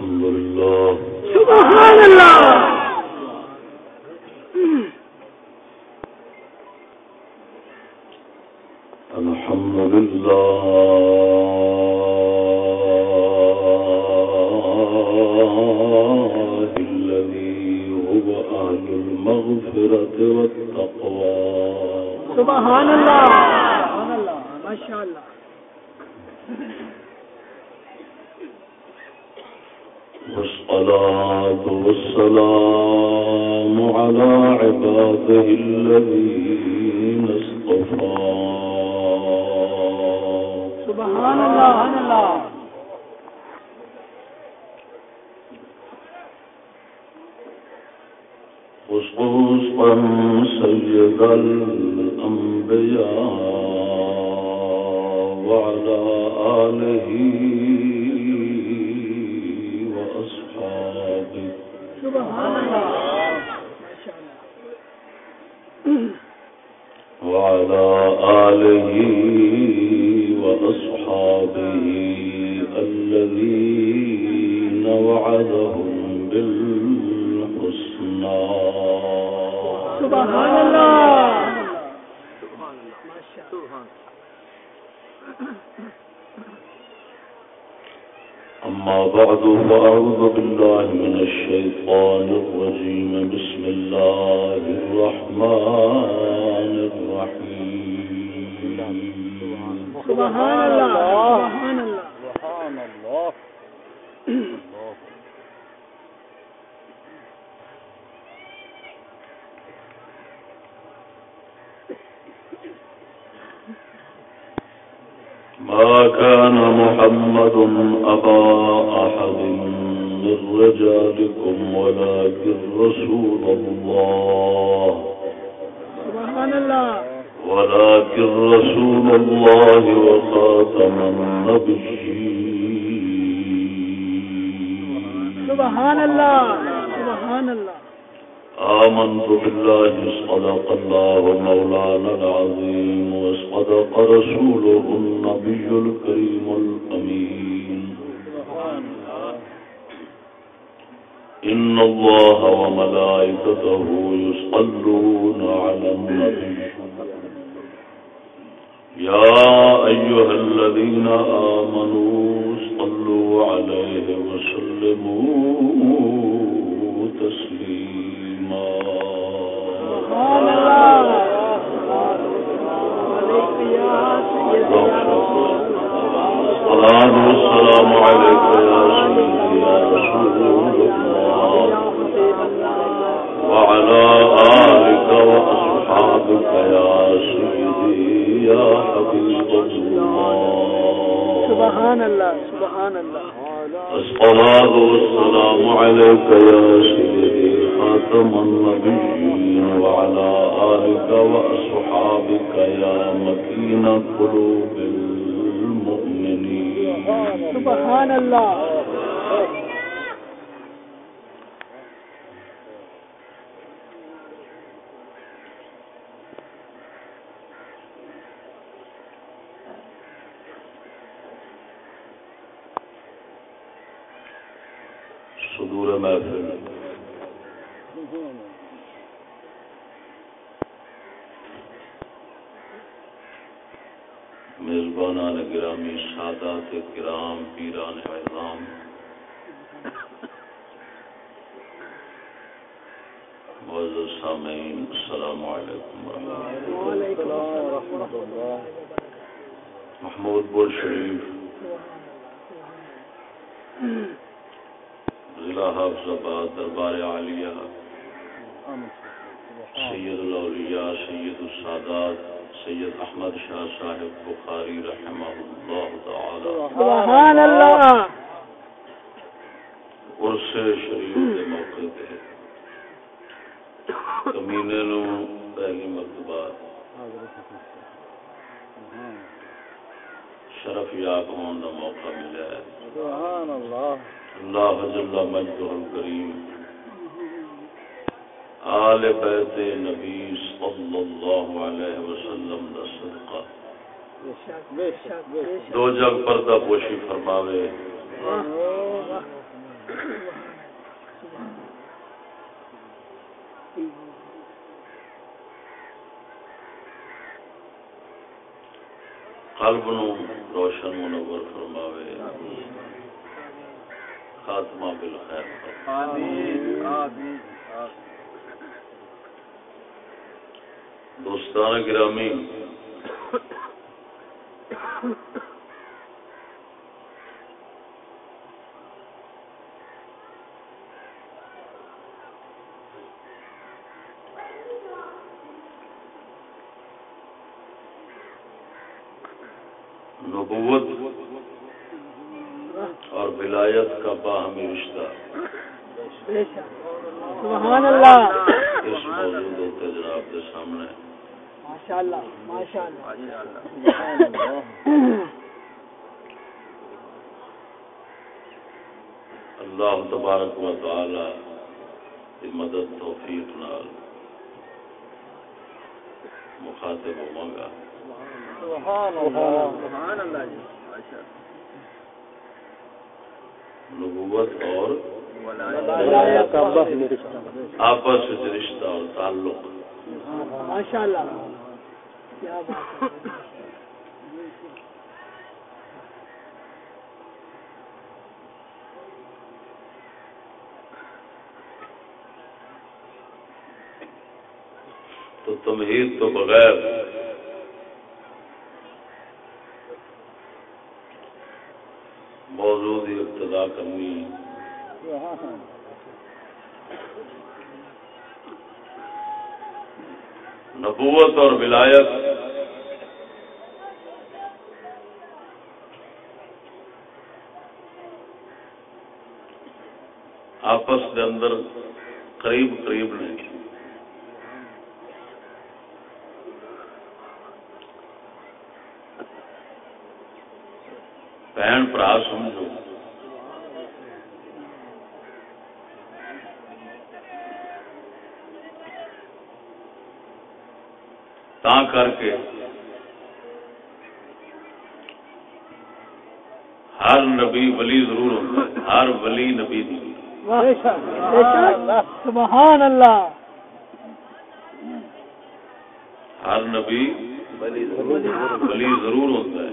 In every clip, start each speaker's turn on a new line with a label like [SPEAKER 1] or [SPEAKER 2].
[SPEAKER 1] الحمد لله
[SPEAKER 2] سبحان اللہ!
[SPEAKER 1] الصلاة والسلام عليك يا سيدي يا رسول الله وعلى آلك وأصحابك يا سيدي يا حبيب الله
[SPEAKER 2] سبحان الله سبحان الله
[SPEAKER 1] الصلاة والسلام عليك يا سيدي خاتم النبيين وعلى آلك وأصحابك يا مكين قلوب المؤمنين
[SPEAKER 2] سبحان الله
[SPEAKER 1] سادات کرام پیران اعظام معزز سامعین السلام علیکم ورحمۃ اللہ۔ محمود بول شریف۔ ضلع حافظ آباد دربار عالیہ۔ سید الاولیاء سید السادات۔ سید احمد شاہ صاحب بخاری رحمہ اللہ تعالی.
[SPEAKER 2] سبحان الله
[SPEAKER 1] عرص شریف کے موقع پہ کمینے نو پہلی مرتبہ شرف یاب ہون کا موقع ملا ہے.
[SPEAKER 3] سبحان الله
[SPEAKER 1] اللہ جل مجدہ الکریم. آل بیت نبی صلی اللہ علیہ وسلم دا صدقہ۔ دو جگ پردہ پوشی فرماوے۔
[SPEAKER 2] قلب نو روشن منور فرماوے۔ خاتمہ بالخیر۔
[SPEAKER 4] آمین۔ آمین۔
[SPEAKER 2] دوستان گرامی نبوت اور ولایت کا باہمی رشتہ۔
[SPEAKER 1] سبحان اللہ۔
[SPEAKER 2] اس جناب کے سامنے۔
[SPEAKER 1] ماشاء اللہ ماشاء اللہ
[SPEAKER 4] سبحان اللہ
[SPEAKER 2] اللہ تبارک و تعالی کی مدد توفیق نال مخاطب
[SPEAKER 4] اللہ جی
[SPEAKER 2] نبوت اور آپس رشتہ اور تعلق۔
[SPEAKER 1] ماشاء اللہ کیا بات ہے؟
[SPEAKER 2] تو تمہید تو بغیر۔ موضوع کی ابتدا کرنی نبوت اور ولایت آپس اندر قریب قریب نے بہن برا سمجھو۔ تا کر کے ہر نبی ولی ضرور ہوتا ہے، ہر ولی نبی نہیں۔
[SPEAKER 1] سبحان اللہ.
[SPEAKER 2] ہر نبی ولی ضرور ہوتا ہے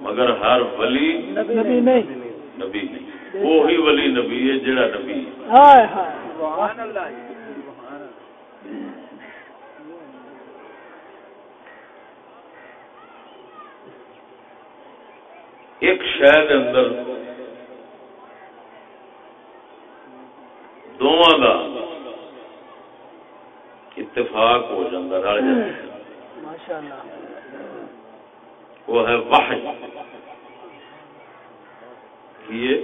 [SPEAKER 2] مگر ہر ولی
[SPEAKER 1] نبی نہیں.
[SPEAKER 2] نبی نہیں. وہی ولی نبی ہے جڑا نبی ہے۔
[SPEAKER 1] ہائے ہائے.
[SPEAKER 4] سبحان اللہ سبحان اللہ
[SPEAKER 2] ایک شہر اندر دونوں کا اتفاق ہو جاتا رل جاتا
[SPEAKER 1] ماشاء اللہ
[SPEAKER 2] وہ ہے وحی۔ یہ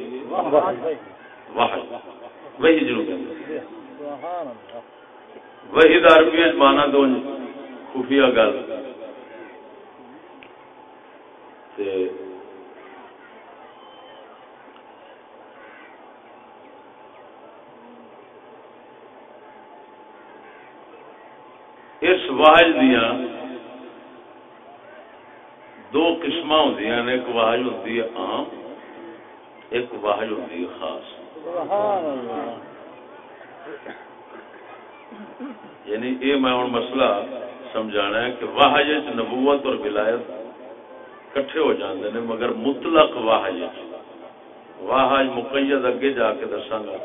[SPEAKER 2] وحی۔ وہی جنوب۔ وہی مانا تو خفیہ گل۔ تے دیا دو قسم ہوتی ہیں ایک واحد ہوتی ہے عام، ایک واحد ہوتی ہے خاص۔ یعنی یہ میں ہوں مسئلہ سمجھانا ہے کہ واحج نبوت اور ولایت کٹھے ہو جاندے نے، مگر مطلق واحج واحج مقید اگے جا کے دساگا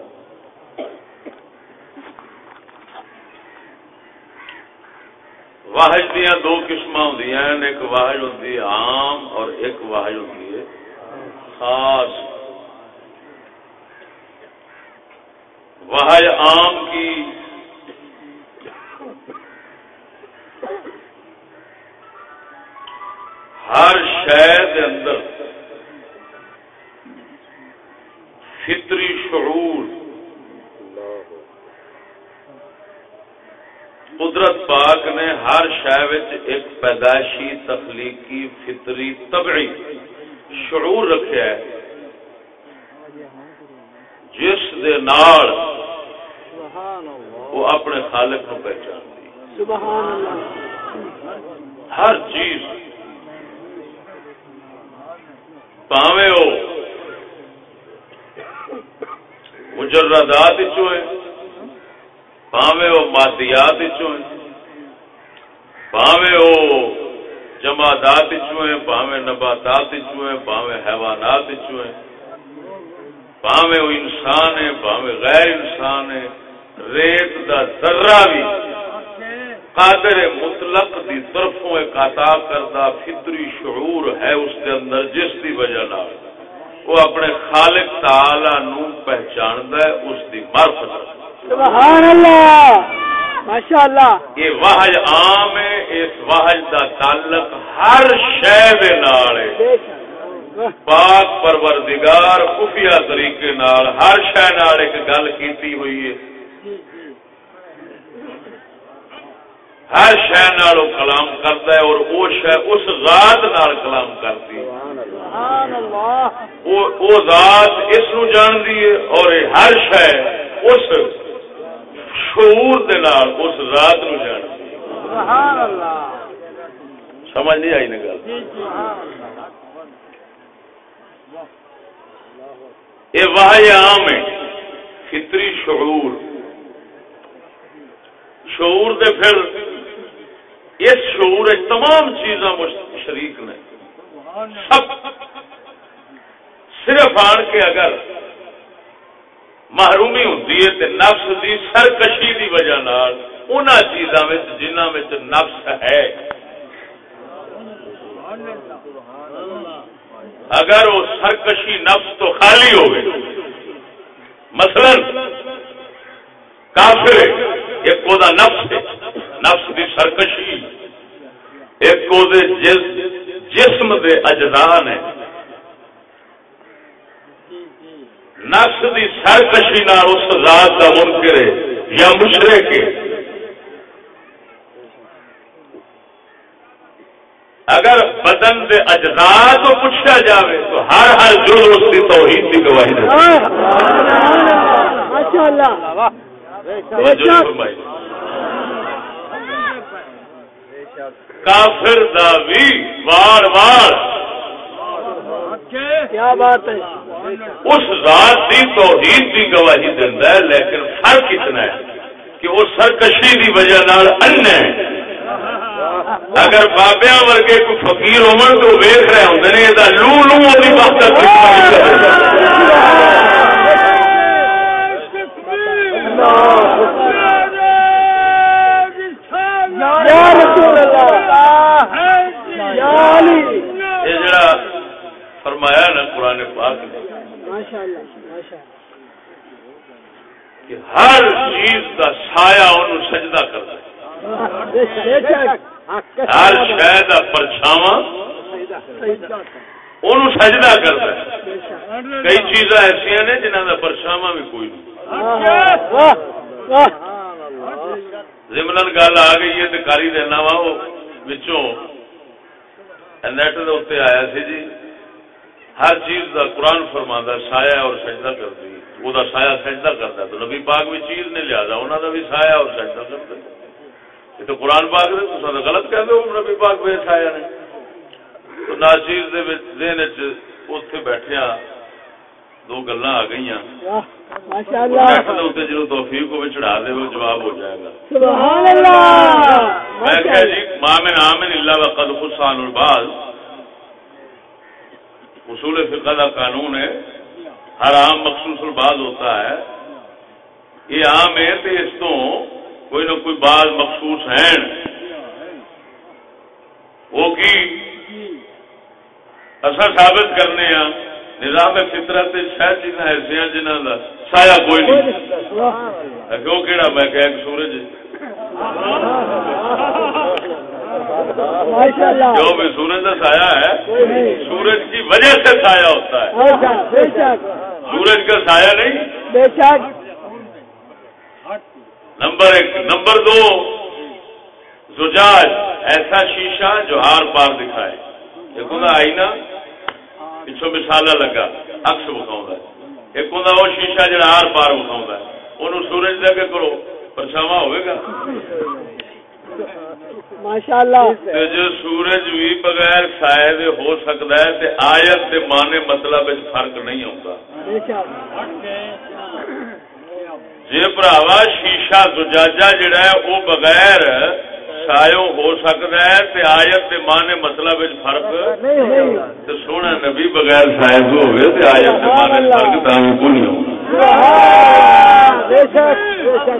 [SPEAKER 2] واحج دیا دو قسم ہوں ایک واحج ہوتی ہے عام اور ایک واحج ہوتی ہے خاص۔ واحج عام کی ہر شہر اندر فطری شعور قدرت پاک نے ہر شہر ایک پیدائشی تخلیقی فطری طبعی شعور رکھا ہے۔ جس دے نال وہ اپنے خالق نو پہچانتی۔ ہر چیز۔ پاوے ہو مجردات چوں ہے۔ پاوے وہ مادیات چوں ہے پاوے وہ جمادات چوں ہے پاوے نباتات چوں ہے پاوے حیوانات چوں ہے پاوے وہ انسان ہے پاوے غیر انسان ہے ریت دا ذرہ بھی قادر مطلق دی طرفوں ایک عطا کردہ فطری شعور ہے اس کے اندر جس دی وجہ نال وہ اپنے خالق تعالی نو پہچاندا ہے اس دی معرفت
[SPEAKER 1] سبحان اللہ! ماشاء اللہ
[SPEAKER 2] یہ واحد عام ہے اس واحد دا تعلق ہر شے دے نال ہے۔ پاک پروردگار خفیہ طریقے نال ہر شے نال ایک گل کیتی ہوئی ہے۔ ہر شے نال کلام کرتا ہے اور وہ شے اس ذات نال کلام کرتی ہے۔
[SPEAKER 1] سبحان اللہ۔
[SPEAKER 2] وہ ذات اس نو جان دی ہے اور ہر شے اس شعور دے نال اس ذات نو جان۔
[SPEAKER 1] سبحان اللہ
[SPEAKER 2] سمجھ نہیں آئی نا گل؟
[SPEAKER 1] جی جی
[SPEAKER 2] یہ واہ عام ہے فطری شعور۔ شعور دے پھر اس شعور تمام چیزاں شریک نے۔ سب صرف آن کے اگر محرومی ہوتی ہے تے نفس دی سرکشی دی وجہ نال انہاں چیزاں وچ جنہاں وچ نفس ہے۔ اگر وہ سرکشی نفس تو خالی ہوگی مثلا کافر ایک کو دا نفس ہے، نفس دی سرکشی۔ ایک کو دے جس، جسم دے اجزان ہے نفس دی سرکشی نہ اس ذات کا منکر ہے یا مشرک ہے؟ اگر بدن دے اجزاء تو پوچھا جاوے تو ہر ہر جز اس کی توحید کی گواہی فرمائی۔ کافر دا بھی وار وار
[SPEAKER 1] کیا بات ہے؟
[SPEAKER 2] اس ذات کی توحید کی گواہی دینا ہے لیکن فرق اتنا ہے کہ وہ سرکشی کی وجہ نال ان ہے۔ اگر بابیا ورگے کوئی فقیر ہومن تو ویخ رہے ہوں نے یہ لو لو وقت
[SPEAKER 1] یا رسول اللہ یا علی
[SPEAKER 2] یہ جڑا فرمایا نا قرآن پاک نے کہ ہر چیز کا سایہ انہوں سجدہ
[SPEAKER 1] بے شک
[SPEAKER 2] ہر شہ کا پرچھاوا انہوں سجدہ کرتا ہے کئی چیزاں ایسا نے جنہوں کا پرچھاوا بھی کوئی نہیں۔ زملن گل آ گئی ہے تو کاری دینا وا وہ نیٹ دے آیا سی جی۔ ہر چیز دا قرآن فرماندا سایہ اور سجدہ کرتی وہ دا سایہ سجدہ کرتا تو نبی پاک بھی چیز نہیں لیا انہوں دا بھی سایہ اور سجدہ کرتا یہ تو قرآن پاک نے تو سارا غلط کہہ دو نبی پاک بے سایہ نے تو ناچیز دے وچ اوتھے بیٹھیا دو گلاں آ اتنے جدوں توفیق کو چڑھا دے وہ جواب ہو جائے گا۔
[SPEAKER 1] سبحان اللہ۔
[SPEAKER 2] میں کہا جی مامن آمن اللہ وقد خسان الباز۔ اصول فقہ کا قانون ہے، ہر عام مخصوص الباز ہوتا ہے۔ یہ عام ہے تو اس تو کوئی نہ کوئی بعض مخصوص ہیں۔ وہ کی؟ اصا ثابت کرنے ہاں نظام فطرت شاید چیزاں ایسا جنہوں کا سایہ کوئی نہیں۔ کیوں کہڑا میں کہ سورج جو بھی سورج کا سایہ ہے سورج کی وجہ سے سایہ ہوتا ہے۔ سورج کا سایہ نہیں۔ نمبر ایک نمبر دو زجاج ایسا شیشہ جو ہار پار دکھائے۔ ایک ہوں آئینہ۔ پچھوں مثالا لگا۔ اکس بکھاؤں ایک ہوں وہ شیشہ جڑا ہار پار بکھاؤں انہوں سورج دے کے کرو۔ پرچھاوا ہوئے گا۔
[SPEAKER 1] ماشاء اللہ
[SPEAKER 2] تے جو سورج بھی بغیر سائے دے ہو سکتا ہے تے آیت دے معنی مطلب وچ فرق نہیں
[SPEAKER 1] شک
[SPEAKER 2] جے بھراوا شیشہ زجاجہ جڑا ہے وہ بغیر سایو ہو سکتا ہے تے آیت دے معنی مطلب وچ فرق
[SPEAKER 1] نہیں
[SPEAKER 2] تے سونا نبی بغیر سائے دے ہوے تے آیت دے معنی فرق تاں کو نہیں ہونا
[SPEAKER 1] بے شک بے شک۔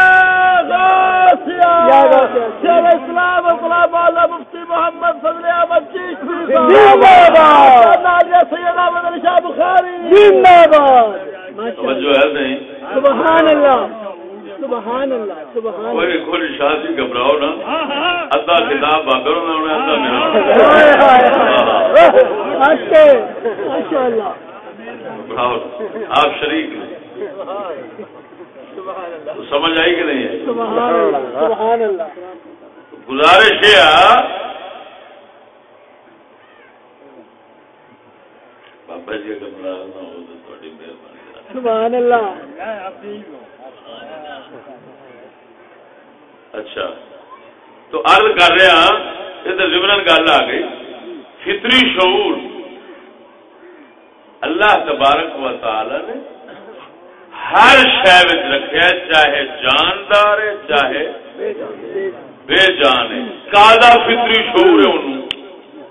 [SPEAKER 1] اسلام مفتی محمد فضل احمد جی زندہ باد. سیدنا بدر شاہ بخاری. زندہ باد.
[SPEAKER 2] توجہ ہے نہیں؟
[SPEAKER 1] سبحان اللہ. سبحان اللہ سبحان
[SPEAKER 2] کوئی
[SPEAKER 1] اللہ.
[SPEAKER 2] کھل شادی گھبراؤ نا ادھا کتاب بابر ہونا ادھا
[SPEAKER 1] ہائے ہائے اچھے.
[SPEAKER 2] گھبراؤ آپ شریک ہیں. تو سمجھ آئی کہ نہیں گزارش ہے بابا جی اگر ناراض نہ ہو تو تھوڑی مہربانی
[SPEAKER 1] سبحان اللہ.
[SPEAKER 2] اچھا تو عرض کر رہے ہیں یہ تو زمرن گل آ گئی۔ فطری شعور۔ اللہ تبارک و تعالی نے ہر شہ رکھا چاہے جاندار ہے، چاہے بے جان ہے۔ کالا فطری شعور ہے انہوں،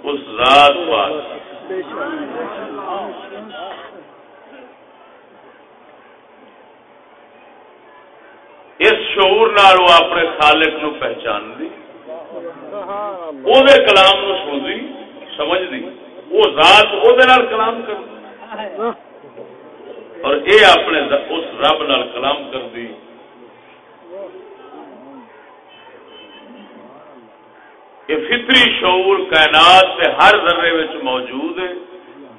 [SPEAKER 2] اس ذات پاک۔ اس شعور نال وہ اپنے خالق نو پہچان دی او دے کلام نو سن دی سمجھ دی وہ ذات او دے نال کلام کر دی اور اے اپنے اس رب نال کلام کر دی یہ فطری شعور کائنات سے ہر ذرے وچ موجود ہے۔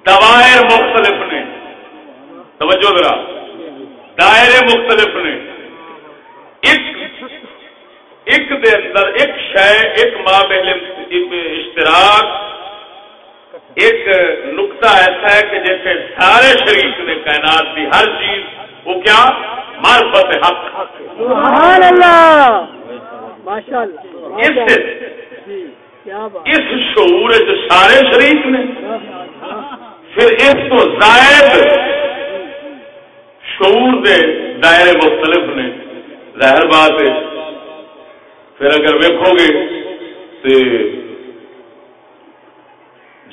[SPEAKER 2] دوائر مختلف نے۔ توجہ ذرا۔ دائرے مختلف نے۔ ایک ایک دے اندر ایک شے، ایک مابل اشتراک ایک نقطہ ایسا ہے کہ جیسے سارے شریک نے کائنات کی ہر چیز وہ کیا؟ معرفت حق۔
[SPEAKER 1] سبحان اللہ!
[SPEAKER 2] اس
[SPEAKER 1] جی
[SPEAKER 2] اس شعور جو سارے شریک نے پھر اس تو زائد شعور دے دائرے مختلف نے ظاہر بات ہے پھر اگر ویکو گے تو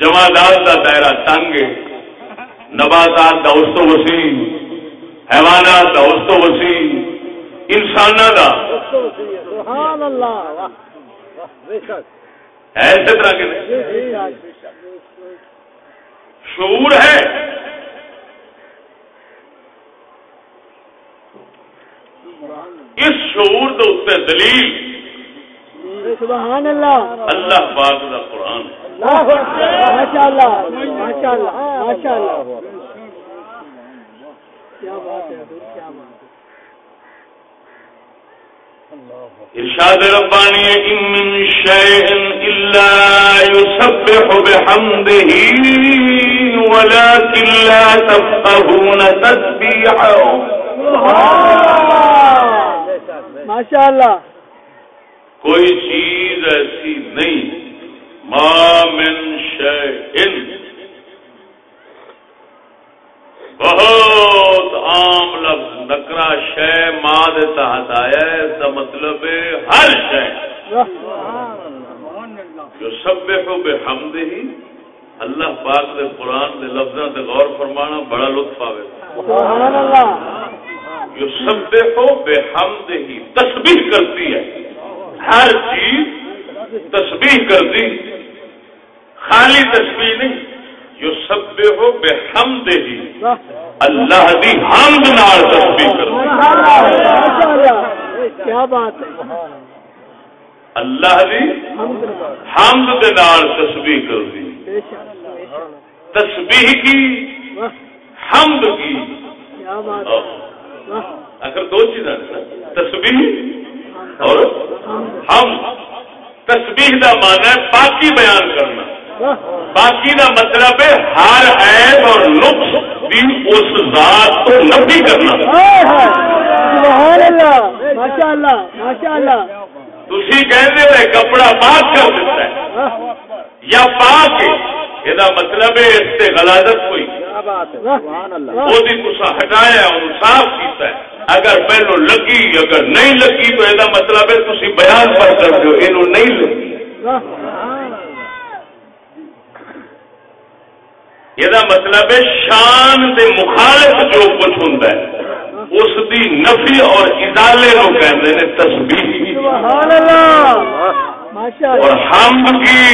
[SPEAKER 2] جمادات کا دائرہ تنگ نباتات کا اس تو وسیع حیوانات کا اس تو وسیع انسان کا۔ اسی طرح کے شعور ہے۔ اس شعور کے اتنے دلیل
[SPEAKER 1] سبحان اللہ۔
[SPEAKER 2] اللہ پاک کا قرآن ہے۔
[SPEAKER 1] اللہ ماشاء اللہ ماشاء اللہ ماشاء اللہ کیا بات ہے حضور کیا بات ہے۔
[SPEAKER 2] ارشاد ربانی ان من شيء الا يسبح بحمده ولكن لا تفقهون
[SPEAKER 1] ماشاء اللہ۔
[SPEAKER 2] کوئی چیز ایسی نہیں۔ ما من بہت عام لفظ۔ نکرا شے ماں دے تحت آیا ہے اس کا مطلب ہے ہر شے۔ جو سب بے حمد ہی اللہ پاک دے قرآن دے لفظوں تے غور فرمانا بڑا لطف آئے جو سب بے حمد ہی تسبیح کرتی ہے۔ ہر چیز تسبیح کرتی خالی تسبیح نہیں جو سب بے حمد ہی اللہ دی حمد نال تسبیح
[SPEAKER 1] اللہ کیا بات ہے؟
[SPEAKER 2] اللہ دی حمد دے نال تسبیح کر دی۔ تسبیح کی حمد کی۔ اگر دو چیزاں تسبیح اور ہم تسبیح دا مانا ہے باقی بیان کرنا۔ باقی دا مطلب ہے ہر عیب اور نقص بھی اس ذات کو نفی کرنا۔
[SPEAKER 1] ماشاء اللہ ماشاء اللہ
[SPEAKER 2] تھی کہتے کپڑا پاک کر دیتا ہے۔ یا پاک یہ مطلب ہے اس سے غلازت کوئی۔ ہٹایا صاف کیتا ہے۔ اگر پہلو لگی اگر نہیں لگی تو یہ مطلب ہے تھی بیان پر کر دو یہ نہیں لگی۔ یہ مطلب ہے شان دے مخالف جو کچھ ہوں اس دی نفی اور ادالے نو کہتے ہیں تصویر اور حمد کی۔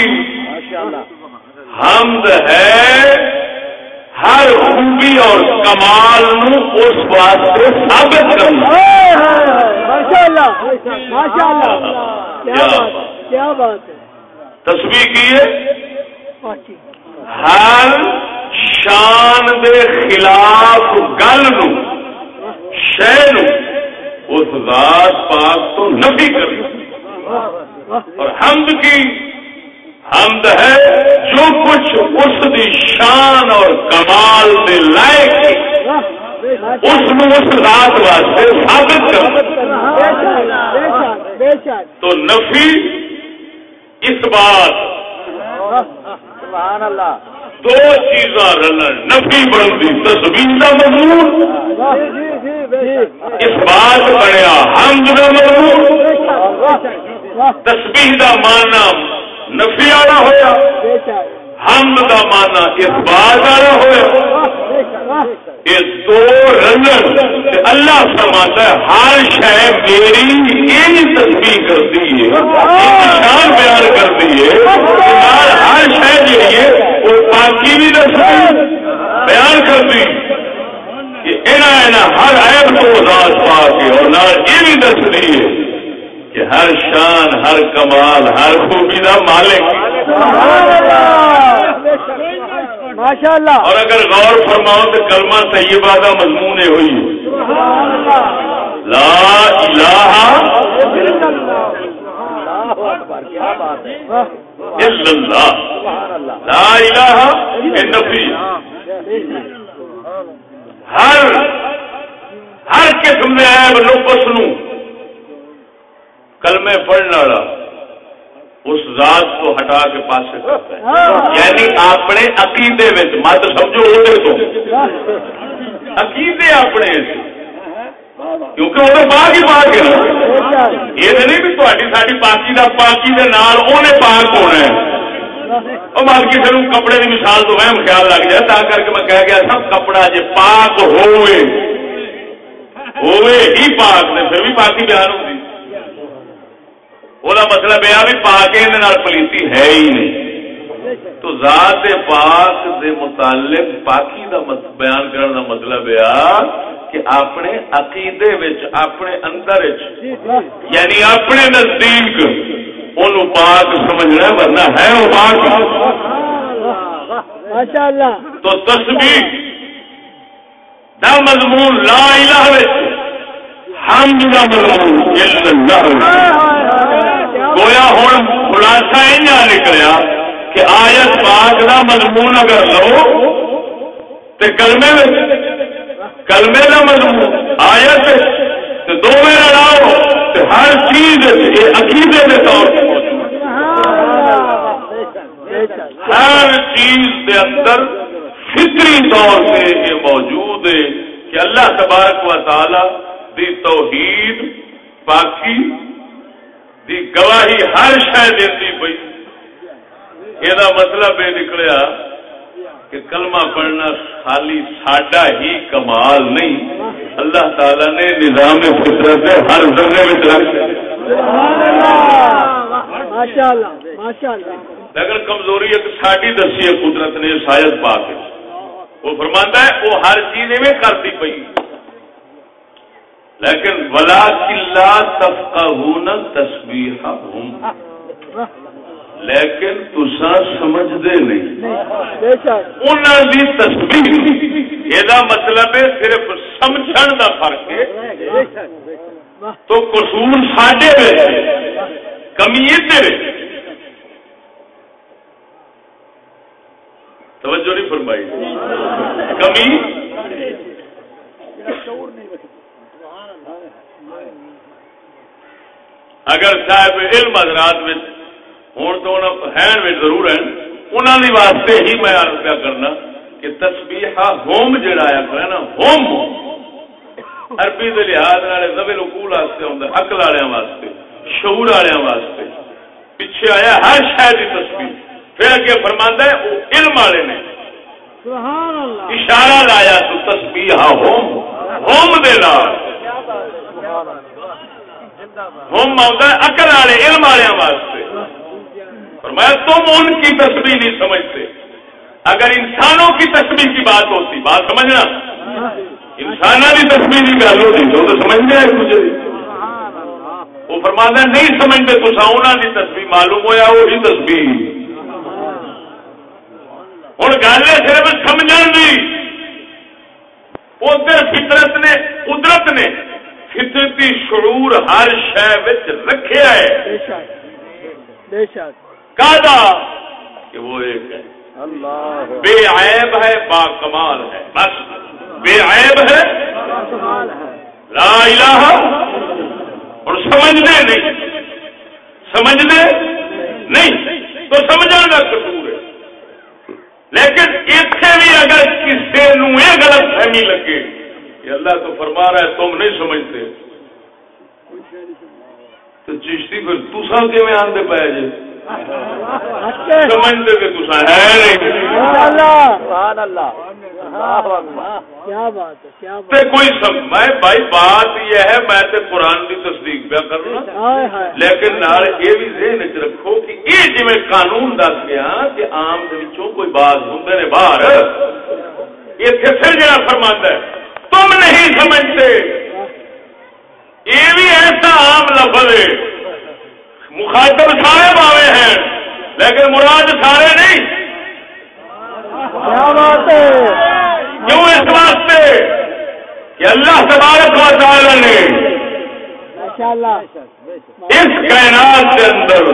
[SPEAKER 2] حمد ہے ہر خوبی اور کمال اس واسطے ثابت کرنا
[SPEAKER 1] کیا بات ہے
[SPEAKER 2] تصویر کی ہے؟ ہر شان دے خلاف گل نو شہ اس ذات پاک تو نبی کر اور حمد کی حمد ہے جو کچھ اس دی شان اور کمال دے لائق اس اس رات واسطے ثابت کر تو نفی اس بات دو چیزاں رلن۔ نفی بنتی تصویر کا مضمون۔ اس بات بنیا حمد کا مضمون۔ تصویر کا ماننا نفی والا ہوا حمد کا ماننا اس بات والا ہوا یہ دو رنگن اللہ فرماتا ہے، ہر شہ میری یہی تصویر کرتی ہے شان بیان کرتی ہے۔ ہر شہ جی ہے، وہ پاکی بھی دس بیان کرتی۔ ہر عیب کو اداس پا کے اور نہ یہ بھی دس دی ہے۔ کہ ہر شان ہر کمال ہر خوبی کا مالک۔ اور اگر غور فرماؤ تو کلمہ طیبہ کا مضمون ہے ہوئی لا الہ الا اللہ۔ لا الہ نفی ہر ہر قسم میں عیب نقص نو۔ کلمے پڑھنے والا اس ذات کو ہٹا کے پاس کرتا ہے۔ یعنی اپنے عقیدے مت سمجھو وہ تو۔ عقیدے اپنے کیونکہ وہ باغ ہی باغ ہے۔ یہ نہیں بھی تاری ساری پاکی کا پاکی کے نال انہیں پاک ہونا ہے۔ اور مال کسی نے کپڑے کی مثال تو وہم خیال لگ جائے، تا کر کے میں کہہ گیا، سب کپڑا جی پاک ہوئے ہوئے ہی پاک نے، پھر بھی پاکی بیان ہوتی وہ مطلب یہ بھی پاک پلیتی ہے ہی نہیں تو ذات پاک دے متعلق پاکی دا بیان کرنے دا مطلب یہ کہ اپنے عقیدے وچ اپنے اندر یعنی اپنے نزدیک ان پاک سمجھنا ورنہ ہے وہ پاک تو تصویر دا مضمون لا الہ وچ حمد دا مضمون اللہ گویا ہوں خلاصہ یہ نکلیا کہ آیت پاک کا مضمون اگر لو تو کلمے میں کلمے کا مضمون آیت تو دو میں لڑاؤ تو ہر چیز عقیدے کے طور پر ہر چیز کے اندر فطری طور سے یہ موجود ہے کہ اللہ تبارک و تعالی دی توحید باقی دی گواہی ہر شہ دیتی پی یہ مطلب یہ نکلیا کہ کلمہ پڑھنا خالی ساڈا ہی کمال نہیں اللہ تعالی نے نظام فطرت ہر ذرے میں اگر کمزوری ایک ساڈی دسی ہے قدرت نے شاید پا کے۔ وہ فرماتا ہے وہ ہر چیز میں کرتی پئی۔ لیکن ولا کلا تفقہون تسبیح لیکن تسا سمجھدے نہیں.
[SPEAKER 1] بے
[SPEAKER 2] انہوں دی تسبیح یہ مطلب ہے صرف سمجھن دا فرق ہے. تو قصور ساڈے وچ کمی ادھر توجہ نہیں فرمائی. کمی؟ اگر صاحب علم حضرات ہوں تو ہیں ضرور ہیں انہوں نے واسطے ہی میں عرض کیا کرنا کہ تسبیح ہوم جڑا آیا ہے نا، ہوم عربی کے لحاظ والے زبے اکول واسطے ہوں عقل والوں واسطے، شعور والوں واسطے۔ پیچھے آیا ہر شاید کی تصویر پھر اگے فرماندہ ہے، وہ علم والے نے۔ اشارہ لایا تو تسبیح ہوم ہوم دے نال۔ ہوم آتا ہے عقل والے علم والوں واسطے۔ فرمایا تم ان کی تصویر نہیں سمجھتے۔ اگر انسانوں کی تصویر کی بات ہوتی بات سمجھنا۔ انسانوں کی تصویر کی گل ہوتی تو سمجھتے ہیں مجھے وہ فرمانا نہیں سمجھتے تو انہوں کی تصویر معلوم ہوا وہی تصویر ہوں۔ گل ہے صرف سمجھ دی۔ ادھر فطرت نے قدرت نے فطرتی شعور ہر شہ رکھا ہے۔ کہ وہ ایک ہے۔ بے عیب ہے با کمال ہے۔ بس۔ بے عیب ہے۔ لا الہ۔ اور سمجھنے نہیں۔ سمجھنے نہیں۔ تو سمجھنا کا قصور ہے۔ لیکن اتنے بھی اگر کسی نو یہ غلط فہمی لگے کہ اللہ تو فرما رہا ہے تم نہیں سمجھتے تو چشتی پھر تسا کیون آتے پے جی سمجھتے کہ تسا ہے نہیں۔
[SPEAKER 4] اللہ۔
[SPEAKER 1] کیا بات ہے کیا
[SPEAKER 2] تے
[SPEAKER 1] بات
[SPEAKER 2] کوئی سم... میں بھائی بات یہ ہے میں تے قرآن کی تصدیق پہ کرنا۔ لیکن نال یہ بھی ذہن چ رکھو کہ یہ جی قانون دس گیا کہ آم دے وچوں کوئی بات ہوں نے باہر۔ یہ پھر جڑا فرماتا ہے۔ تم نہیں سمجھتے۔ یہ بھی ایسا عام لفظ ہے۔ مخاطب سارے باوے ہیں لیکن مراد سارے نہیں۔ کیوں اس واسطے کہ اللہ تبارک و تعالی نے اس کائنات کے اندر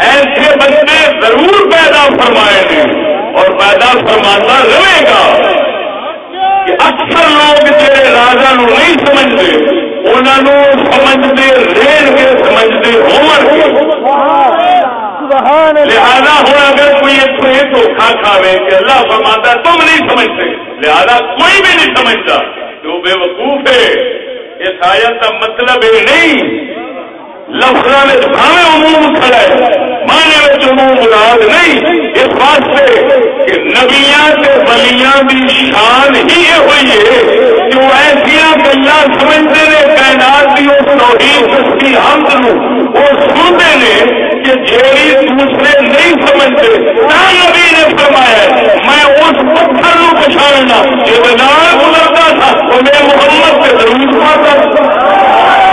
[SPEAKER 2] ایسے بندے ضرور پیدا فرمائے ہیں اور پیدا فرماتا رہے گا کہ اکثر لوگ جڑے راجا نو نہیں سمجھتے انہوں سمجھتے رین کے سمجھتے ہو
[SPEAKER 1] سبحان
[SPEAKER 2] لہذا ہوں اگر کوئی اتوں یہ دھوکھا کھاوے کہ اللہ فرماتا ہے، تم نہیں سمجھتے۔ لہذا کوئی بھی نہیں سمجھتا۔ کہ وہ بے وقوف ہے اس آیت کا مطلب یہ نہیں۔ لفظ میں بھاوے عموم کھڑا ہے۔ مانے میں عموم مراد نہیں۔ اس واسطے کہ نبیاں کے بلیاں کی شان ہی یہ ہوئی ہے کہ وہ ایسیا گلا سمجھتے ہیں کائنات کی اس توحید، اس کی حمد نو، وہ سنتے ہیں کہ جیڑی دوسرے نہیں سمجھتے نہ نبی نے فرمایا میں اس پتھر نو پچھاڑنا جو نال گزرتا تھا وہ میں محمد سے ضرور پاتا جو ہے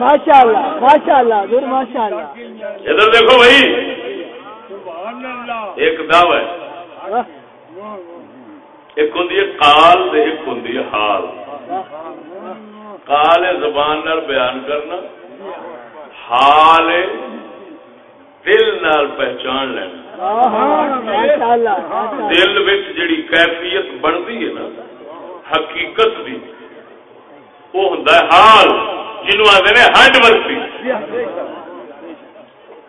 [SPEAKER 1] ماشاء اللہ ماشاء اللہ ماشاء اللہ
[SPEAKER 2] ادھر دیکھو بھائی۔ ایک دعو ہے ایک ہوں کال ایک ہوں حال۔ کال زبان نال بیان کرنا حال ہے دل نال پہچان لینا۔
[SPEAKER 1] ماشاء اللہ
[SPEAKER 2] دل جڑی کیفیت بنتی ہے نا حقیقت دی۔ وہ ہوں حال جنوب آتے ہیں ہڈ ورتی۔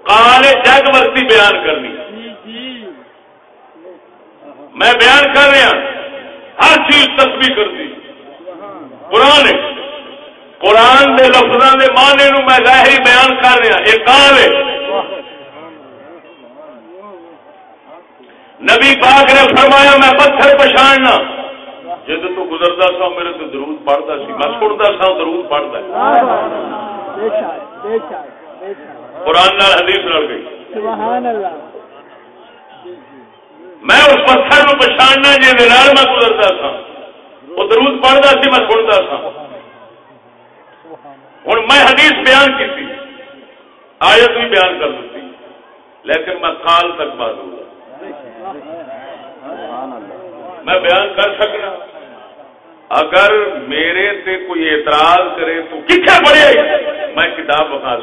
[SPEAKER 2] کال جگ ورتی بیان کرنی۔ میں بیان کر رہا ہر چیز تسبیح کرتی قرآن قرآن دے لفظوں دے معنی نو میں ظاہری بیان کر رہا یہ کال ہے۔ نبی پاک نے فرمایا، میں پتھر پچھاڑنا۔ جد تو گزرتا سا میرے تو درود پڑھتا سی۔ میں سنتا سا درود پڑھتا قرآن نال حدیث لڑ گئی۔ میں اس پتھر کو پچھاڑنا جی میں گزرتا سا۔ وہ درود پڑھتا سی میں سنتا سا۔ ہوں میں حدیث بیان کی تھی آیت بھی بیان کر دیتی۔ لیکن میں کال تک معذور ہوں۔ میں بیان کر سکنا۔ اگر میرے تے کوئی اعتراض کرے تو کتنے پڑھے؟ میں کتاب
[SPEAKER 1] سبحان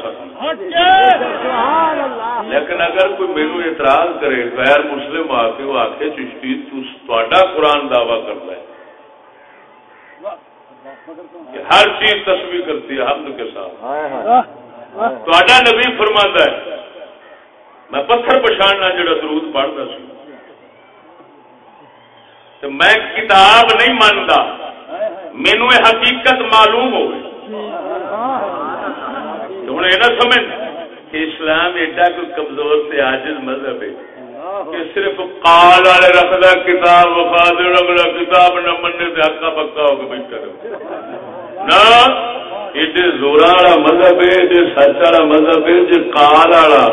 [SPEAKER 1] اللہ۔
[SPEAKER 2] لیکن اگر کوئی میرے اعتراض کرے غیر مسلم آ کے وہ آخے چشتی تا قرآن دعوی کرتا ہے۔ ہر چیز تصویر کرتی ہے حمد کے ساتھ۔ تا نبی فرماتا ہے۔ میں پتھر پچھاڑنا جڑا درود پڑھتا سی۔ میں کتاب نہیں مانتا۔ مینو یہ حقیقت معلوم ہو ہوں یہ نہ سمجھ۔ کہ اسلام ایڈا کوئی کمزور سے عاجز مذہب ہے کہ صرف قال والے رکھدا کتاب وفا دے کتاب نہ مننے سے ہکا پکا ہو کے بیٹھا رہے نہ ایڈے زورا والا مذہب ہے ایڈے سچ والا مذہب ہے جی قال والا۔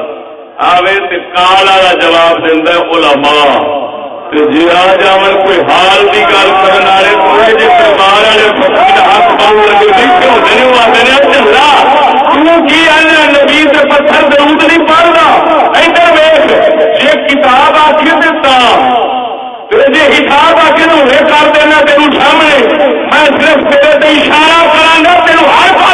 [SPEAKER 2] آوے تے قال والا جواب دیندا ہے علماء۔ جی آ جاون، کوئی حال گل والے جی دربار والے فقیر ہاتھ پاؤں لگے کیوں کی نبی پتھر درود نہیں پڑھدا؟ ادھر کتاب آکھے تے تا۔ حساب کر دینا تینوں سامنے۔ میں صرف تیرے اشارہ کراں گا، تینوں ہر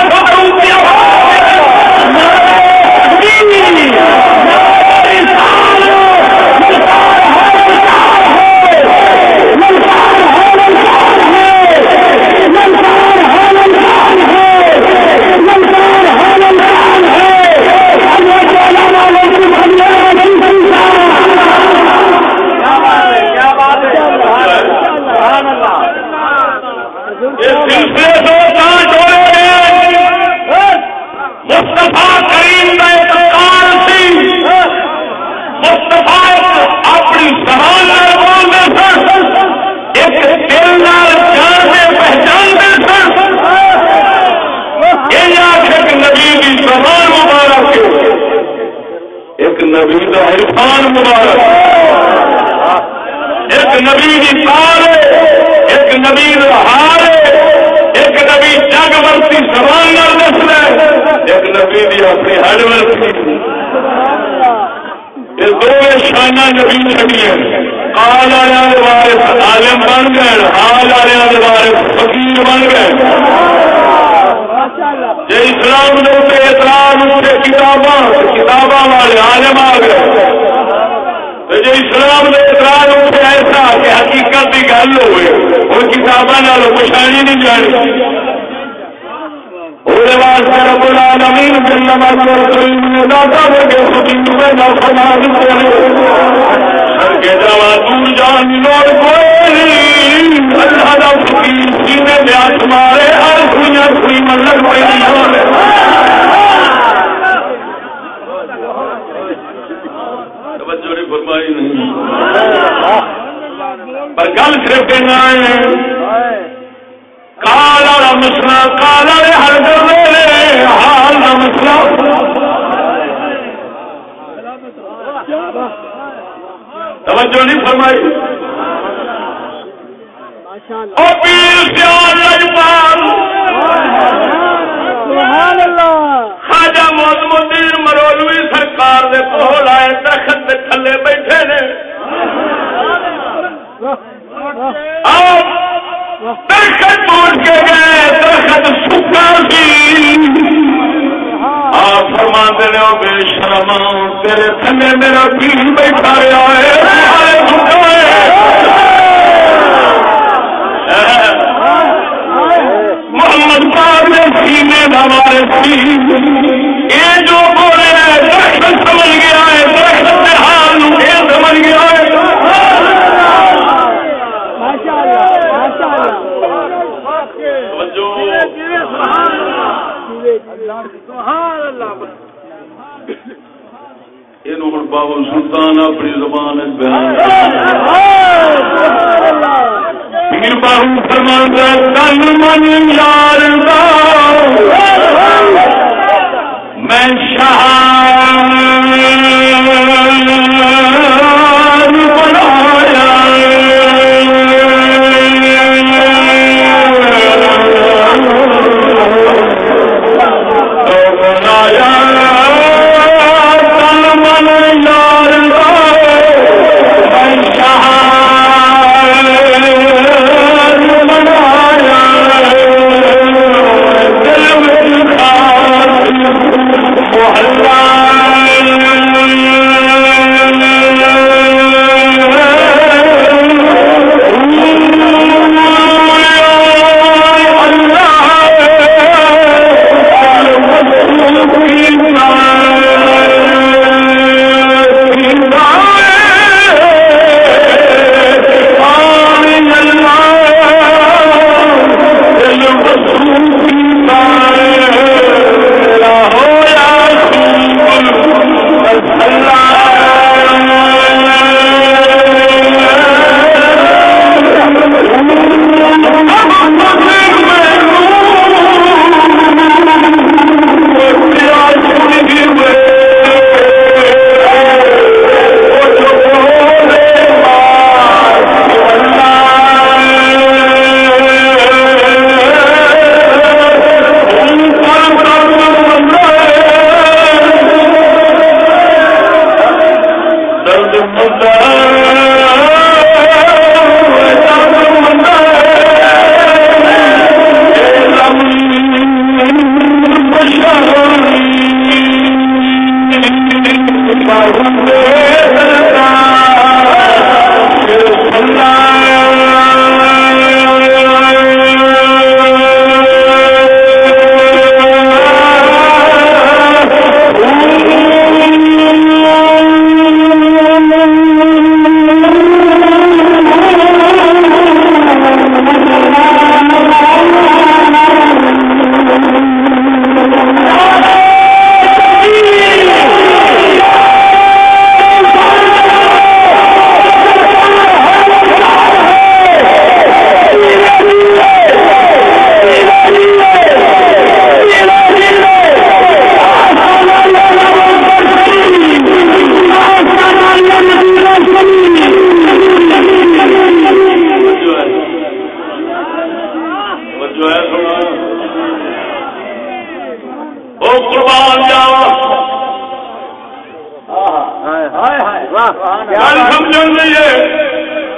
[SPEAKER 2] گل سمجھ لیے۔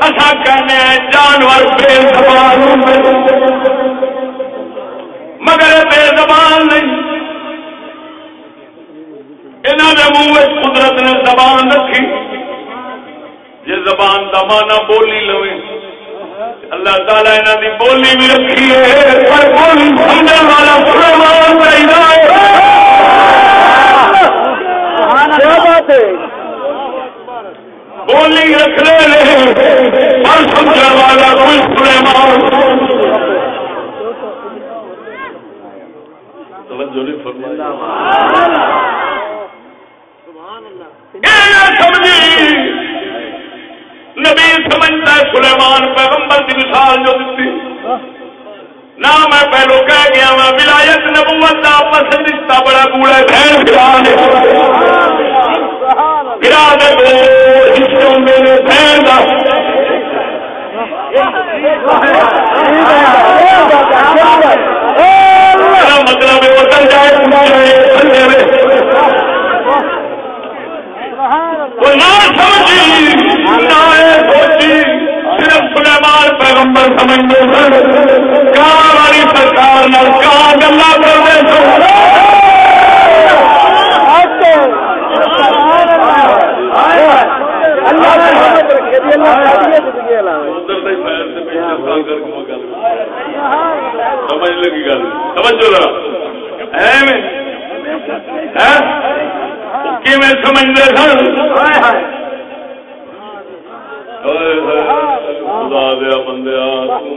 [SPEAKER 2] اصا کہنے جانور بے زبان۔ مگر بے زبان نہیں۔ انہوں منہ قدرت نے زبان رکھی۔ جی زبان کا مانا بولی لو اللہ تعالیٰ یہاں کی بولی بھی رکھی ہے۔ پر بولی سمجھنے والا سلمان چاہیے بولی رکھنے پر سمجھنے والا کوئی سلیمان۔ توجہ نبی سمجھتا ہے سلیمان پیغمبر کی مثال جو دیتی نہ میں پہلو کہہ گیا میں ولایت نبوت کا آپس بڑا کوڑا ہے بہن میرے
[SPEAKER 1] بہن مطلب
[SPEAKER 2] بدل جائے نہ سمجھی نہ پیغمبر سمجھتے سن۔ کار والی سرکار نال کار گلا کرتے سن؟ سمجھ میں بندیا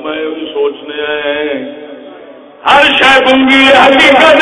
[SPEAKER 1] میں سوچنے
[SPEAKER 2] ہر شہ بنگی حقیقت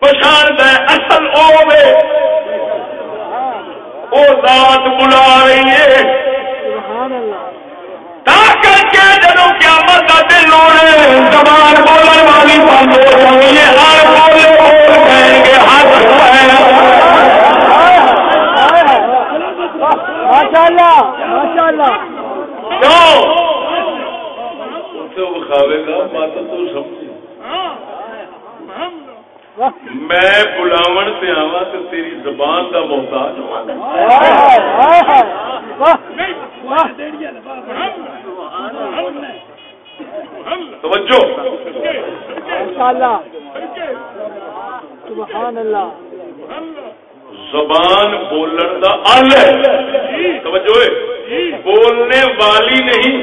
[SPEAKER 2] پچھان دے اصل او ذات بلا رہی ہے۔
[SPEAKER 1] سبحان اللہ
[SPEAKER 2] تا کر کے جدو قیامت کا دن ہونے زبان بولن والی بند ہو جائیں گے ہر بولے بول کہیں گے ہاتھ
[SPEAKER 1] ماشاء اللہ ماشاء اللہ
[SPEAKER 2] کیوں؟ تو بخاوے گا بات تو سمجھے۔
[SPEAKER 1] واہ
[SPEAKER 2] میں بلاون سے آوا تو تیری زبان کا محتاج ہوں توجہ۔
[SPEAKER 1] سبحان اللہ
[SPEAKER 2] زبان بولن دا ال ہے۔ توجہ ہے بولنے والی نہیں۔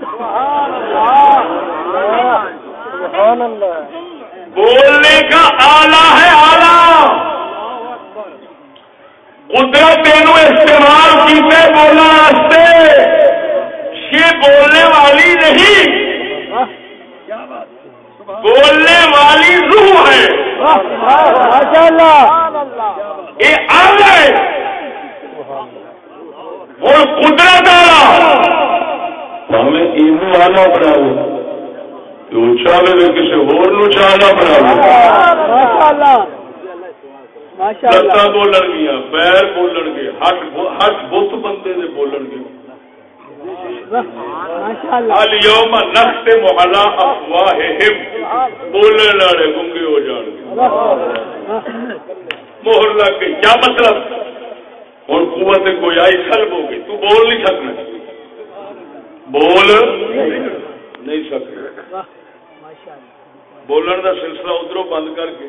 [SPEAKER 1] سبحان اللہ۔
[SPEAKER 2] بولنے کا آلہ ہے آلہ۔ قدرت استعمال کیتے بولنا واسطے۔ یہ بولنے والی نہیں۔ بولنے والی روح ہے۔
[SPEAKER 1] ماشاء اللہ
[SPEAKER 2] یہ آلہ ہے۔ اور قدرت آلہ۔ ہمیں ایمو آلہ بناؤ۔ تو چاہے کسی
[SPEAKER 1] اللہ ماشاء
[SPEAKER 2] لتاں
[SPEAKER 1] اللہ
[SPEAKER 2] بولن گیا پیر بولن گے ہٹ بت بندے دے بولن گے اليوم نختم على افواههم بولن والے گنگے ہو جان گے۔ مہر لگ گئی۔ کیا مطلب؟ ہوں قوت کوئی آئی سلب ہو گئی۔ تو بول نہیں سکنا۔ بول۔ نہیں
[SPEAKER 1] اللہ
[SPEAKER 2] بولن دا سلسلہ ادھروں بند کر کے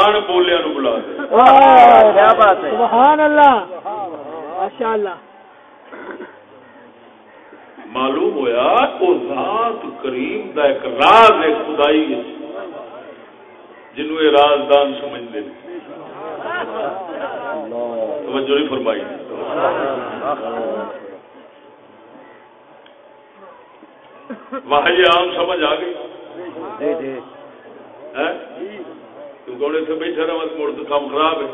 [SPEAKER 2] ان بولیا نو بلا دے۔
[SPEAKER 1] کیا بات ہے؟ سبحان اللہ ماشاء اللہ
[SPEAKER 2] معلوم ہویا وہ ذات کریم دا ایک راز ہے خدائی ہے جنوں یہ رازدان سمجھتے ہیں۔ توجہ نہیں فرمائی۔ وہاں یہ عام سمجھ آ گئی۔ ہیں؟ تم کونے سے بیٹھا رہا مت موڑ تو کام خراب ہے۔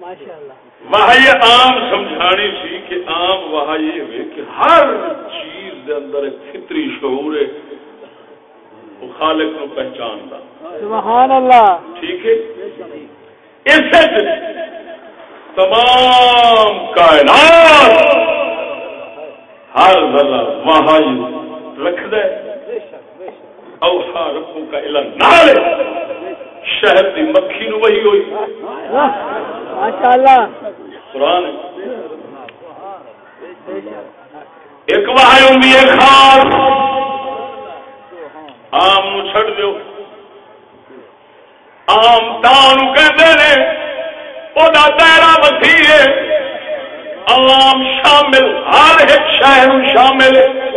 [SPEAKER 1] ماشاء اللہ
[SPEAKER 2] وہاں یہ عام سمجھانی سی کہ عام وہاں یہ ہوئے کہ ہر چیز دے اندر ایک فطری شعور ہے وہ خالق کو پہچانتا
[SPEAKER 1] سبحان اللہ۔
[SPEAKER 2] ٹھیک ہے؟ اس سے تمام کائنات ہر ذرا وہاں رکھ دے ربو کا نال شہد کی مکھی نو وہی ہوئی۔ قرآن ایک ہوندی ہے خاص۔ آم نو چھڑ دیو۔ آم تان کہتے نے وہ دائرہ وسیع ہے۔ شامل، ہر ایک شہر شامل ہے۔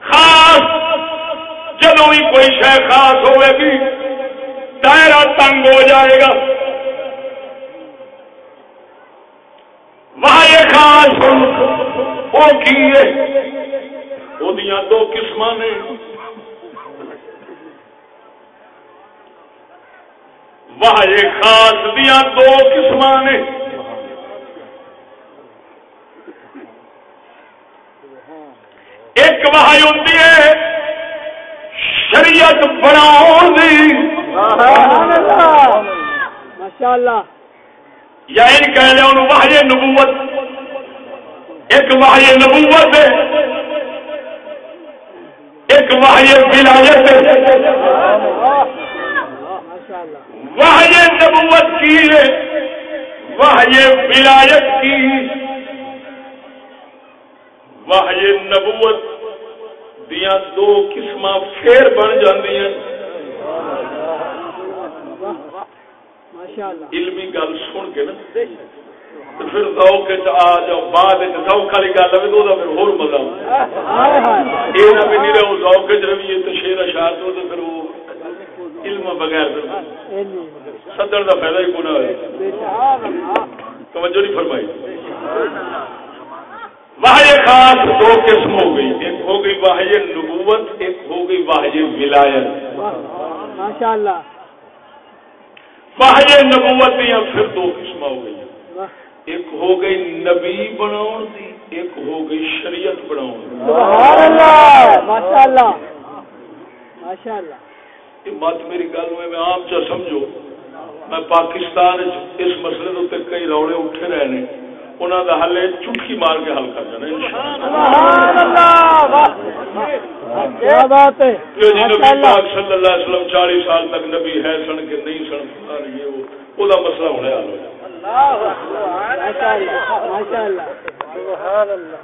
[SPEAKER 2] خاص جدو بھی کوئی شہ خاص ہوئے گی دائرہ تنگ ہو جائے گا۔ وہاں یہ خاص وہ کی ہے؟ وہ دو قسم نے۔ وہاں خاص دیا دو قسم نے۔ ایک وہاں ہوتی ہے شریعت بناؤ یا ان کہہ انہوں وحی نبوت۔ ایک وحی نبوت۔ ایک وحی ولایت۔ وحی نبوت کی ہے۔ وحی ولایت کی۔ وحی نبوت دیا دو قسم پھر بن جاندی ہیں۔
[SPEAKER 1] ماشاءاللہ۔
[SPEAKER 2] علمی گل سن کے نا پھر ذوق آ جاؤ بعد وچ ذوق والی گل ہے تو پھر اور مزہ یہ نہ بھی نہیں رہو ذوق وچ رویے تو شیر اشعار تو پھر وہ علم بغیر سدن دا فائدہ ہی
[SPEAKER 1] بے شک
[SPEAKER 2] توجہ نہیں فرمائی۔ واحد خاص دو قسم ہو گئی ایک ہو گئی واحد نبوت ایک ہو گئی واحد ولایت۔
[SPEAKER 1] ماشاءاللہ۔
[SPEAKER 2] واحد نبوت دیا پھر دو قسم ہو گئی۔
[SPEAKER 1] واہ
[SPEAKER 2] ایک ہو گئی نبی بناؤ دی ایک ہو گئی شریعت دی۔
[SPEAKER 1] سبحان اللہ ماشاءاللہ۔
[SPEAKER 2] یہ بات میری گل میں میں عام چا سمجھو میں پاکستان اس مسئلے کئی روڑے اٹھے رہے نے انہاں دا حل چٹکی مار کے حل کر کہ جی صلی اللہ علیہ وسلم چالیس سال تک نبی ہے سن کے نہیں سن وہ مسئلہ ہونے حل ہو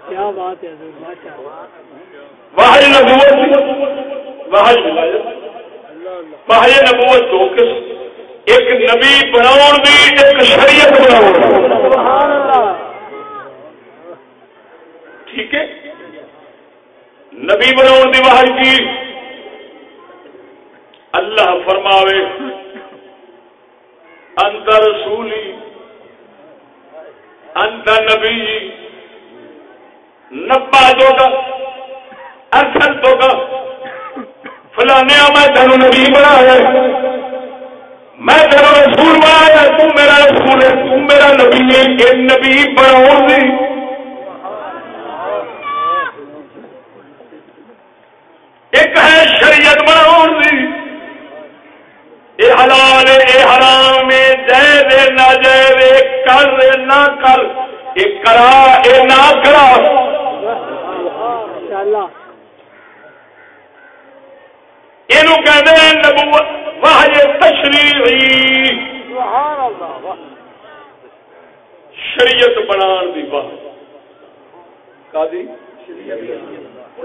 [SPEAKER 1] کیا بات ہے
[SPEAKER 2] نبوت دو قسم۔ ایک نبی بناؤ دی، ایک شریعت بناؤ ٹھیک ہے؟ نبی بناؤ دی واحد کی۔ اللہ فرماوے، انت رسولی، انت نبی، نبا دو گا ارسل دو گا فلانے میں تینو نبی بنایا میں تیرا رسول بنایا تو میرا رسول ہے؟ تو میرا نبی ہے یہ نبی بناؤ دی۔ ایک ہے شریعت بناؤ دی۔ اے حلال اے حرام اے جائز اے ناجائز اے کر اے نہ کر۔ اے کرا اے نہ کرا۔
[SPEAKER 1] ماشاءاللہ۔
[SPEAKER 2] یہ کہتے ہیں نبوت واہ تشریعی۔ شریعت بنان دی واہ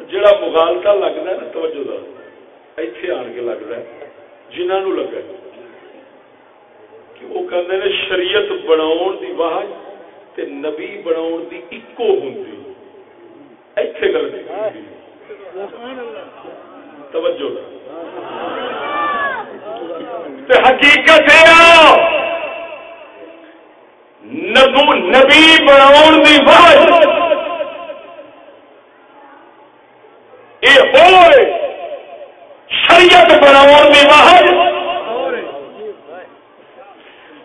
[SPEAKER 2] جڑا مغالطہ لگدا ہے نا، توجہ دا ایتھے آن کے لگدا ہے، جنہاں نو لگا کہ وہ کہندے نے شریعت بناون دی واہ تے نبی بناون دی اکو ہوندی ایتھے غلطی توجہ دا حقیقت ہے نبو نبی بناؤ دی وجہ اے ہوئے شریعت بناون دی واہ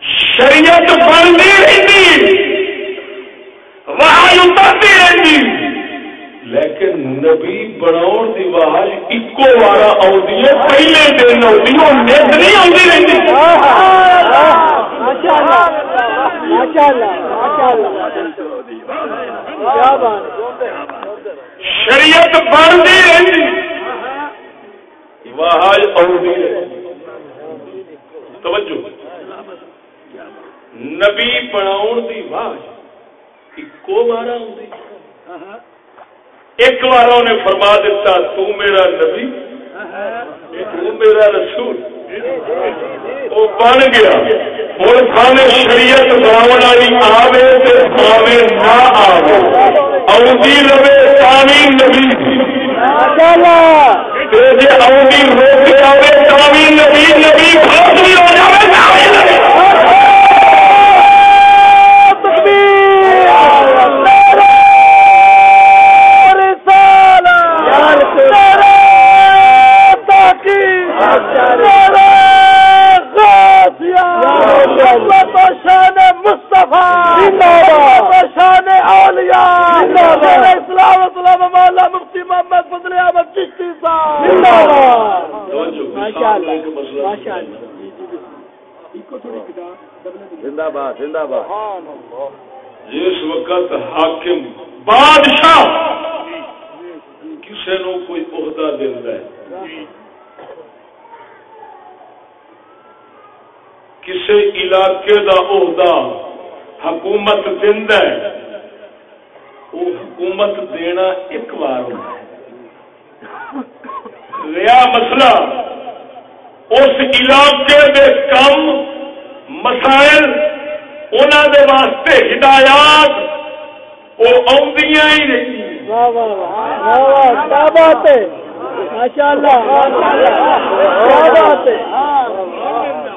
[SPEAKER 2] شریعت بنتی رہتی واہ اترتی رہتی لیکن نبی بناون دی واہ اکو وارا ہے پہلے دن آدھی نت نہیں آتی رہتی شریعت بنتی رہتی توجہ۔ نبی بناون دی واہ اکو بار آدھی ایک بار انہیں فرما دیتا تو میرا نبی تو میرا رسول. وہ بن گیا۔ ہوں سامنے شریعت بناؤ والی آوے آوے نہ آوے۔ آؤں رہے تاوی نبی۔ جے آؤں روک آوے تاوی نبی نبی بھی ہو
[SPEAKER 1] مفتی محمد فضل احمد چشتی صاحب! ماشاء اللہ ماشاء اللہ
[SPEAKER 4] زندہ باد زندہ باد!
[SPEAKER 2] جس وقت حاکم بادشاہ کسی نو کوئی عہدہ دینا ہے؟ کسی علاقے دا عہدہ حکومت دینا ہے۔ وہ حکومت دینا ایک بار ہوتا ہے۔ ریا مسئلہ اس علاقے دے کم انہوں دے واسطے ہدایات وہ آدیاں ہی
[SPEAKER 1] ہے۔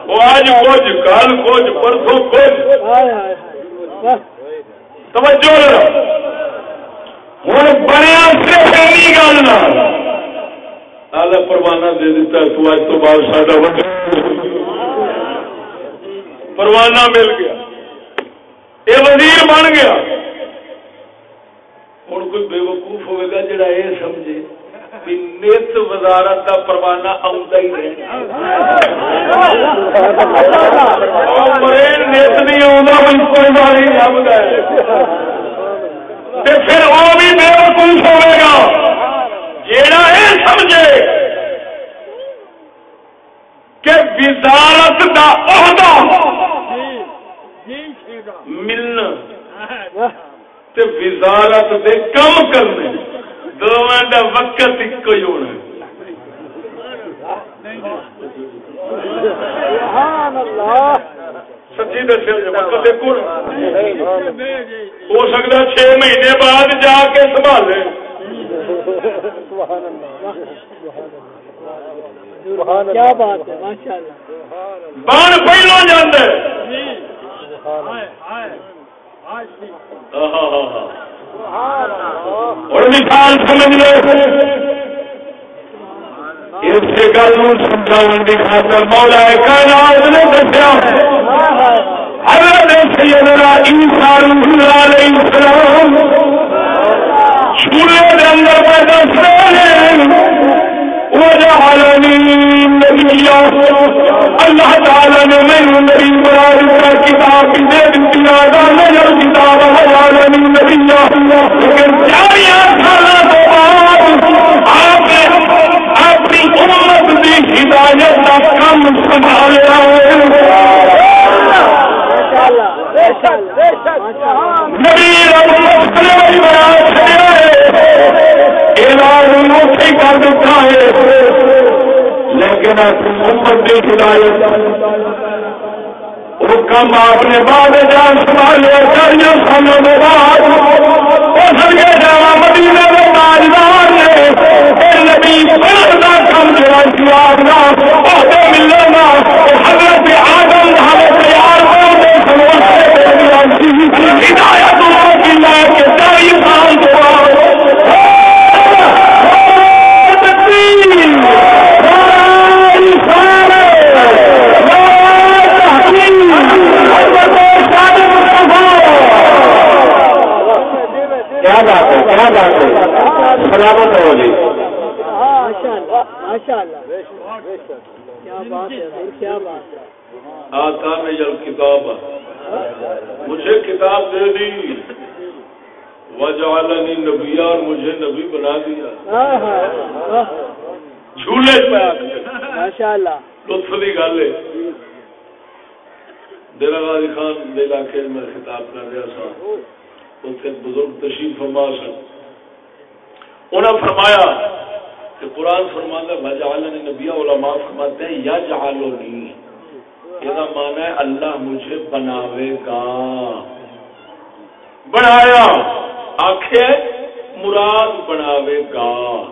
[SPEAKER 2] وہ آج کچھ کل کچھ پرسوں کچھ توجہ ہوں بنیا پہلی گل آلہ پروانہ دے دیتا تو اج تو بعد ساڈا وڈا پروانہ مل گیا۔ یہ وزیر بن گیا۔ ہوں کوئی بے وقوف ہوئے گا جڑا یہ سمجھے۔ نیت وزارت کا پروانہ آتا ہی نیت نہیں نیت نہیں آتا پھر وہ بھی بے ہوئے گا۔ جڑا یہ سمجھے کہ وزارت کا عہدہ ملنا۔ وزارت دے کم کرنے۔ دونوں دا وقت ایک ہی ہونا سچی وقت ایک ہو سکتا ہے چھ مہینے بعد جا کے سنبھالے
[SPEAKER 1] سبحان اللہ کیا بات ہے ماشاء اللہ
[SPEAKER 2] بان پہلو جانا اور مثال سمجھ لو اس گل سمجھاؤ کی خاطر مولا کائنات نے دسیا حضرت سیدنا عیسیٰ روح علیہ السلام چولہے کے اندر پیدا سے وجعلني نبيا اللہ تعالی نے میرے نبی مراد کا کتاب دے دی آگا کتاب وجعلني نبيا لیکن چاریاں سالوں تو بعد آپ نے اپنی امت کی ہدایت کا کام سنبھالیا نبی رب بنا ہے۔ اعلان کر دیتا ہے۔ لیکن اپنی امت کی ہدایت حکم آپ نے بعد جان سنبھالے چالیس سالوں بعد۔ وہ سمجھے جانا مدینہ تاجدار نے نبی کم جڑا سی آپ کا وہ ملے گا حضرت آدم ہمیں تیار کر دے سنو ہدایت کی لے کے چالیس سال کے بعد کیا بات ہے کیا بات ہے سلامت ہو جی
[SPEAKER 1] ماشاء اللہ ماشاء اللہ کیا بات ہے حضور، کیا بات
[SPEAKER 2] آتا میں جب کتاب مجھے کتاب دے دی۔ وجعلنی نبی اور مجھے نبی بنا دیا۔
[SPEAKER 1] ہاں ہاں واہ،
[SPEAKER 2] جھولے پہ۔ آ
[SPEAKER 1] ماشاء اللہ۔
[SPEAKER 2] لطف کی گل ہے۔ دل غازی خان دے علاقے میں خطاب کر رہا سا۔ اتنے بزرگ تشریف فرما سن۔ انہوں نے فرمایا کہ قرآن فرماتا ہے وجعلنی نبی علماء فرماتے ہیں یا جعلنی یہ مانا ہے، اللہ مجھے بناوے گا۔ بنایا۔ آخے مراد بناوے گا۔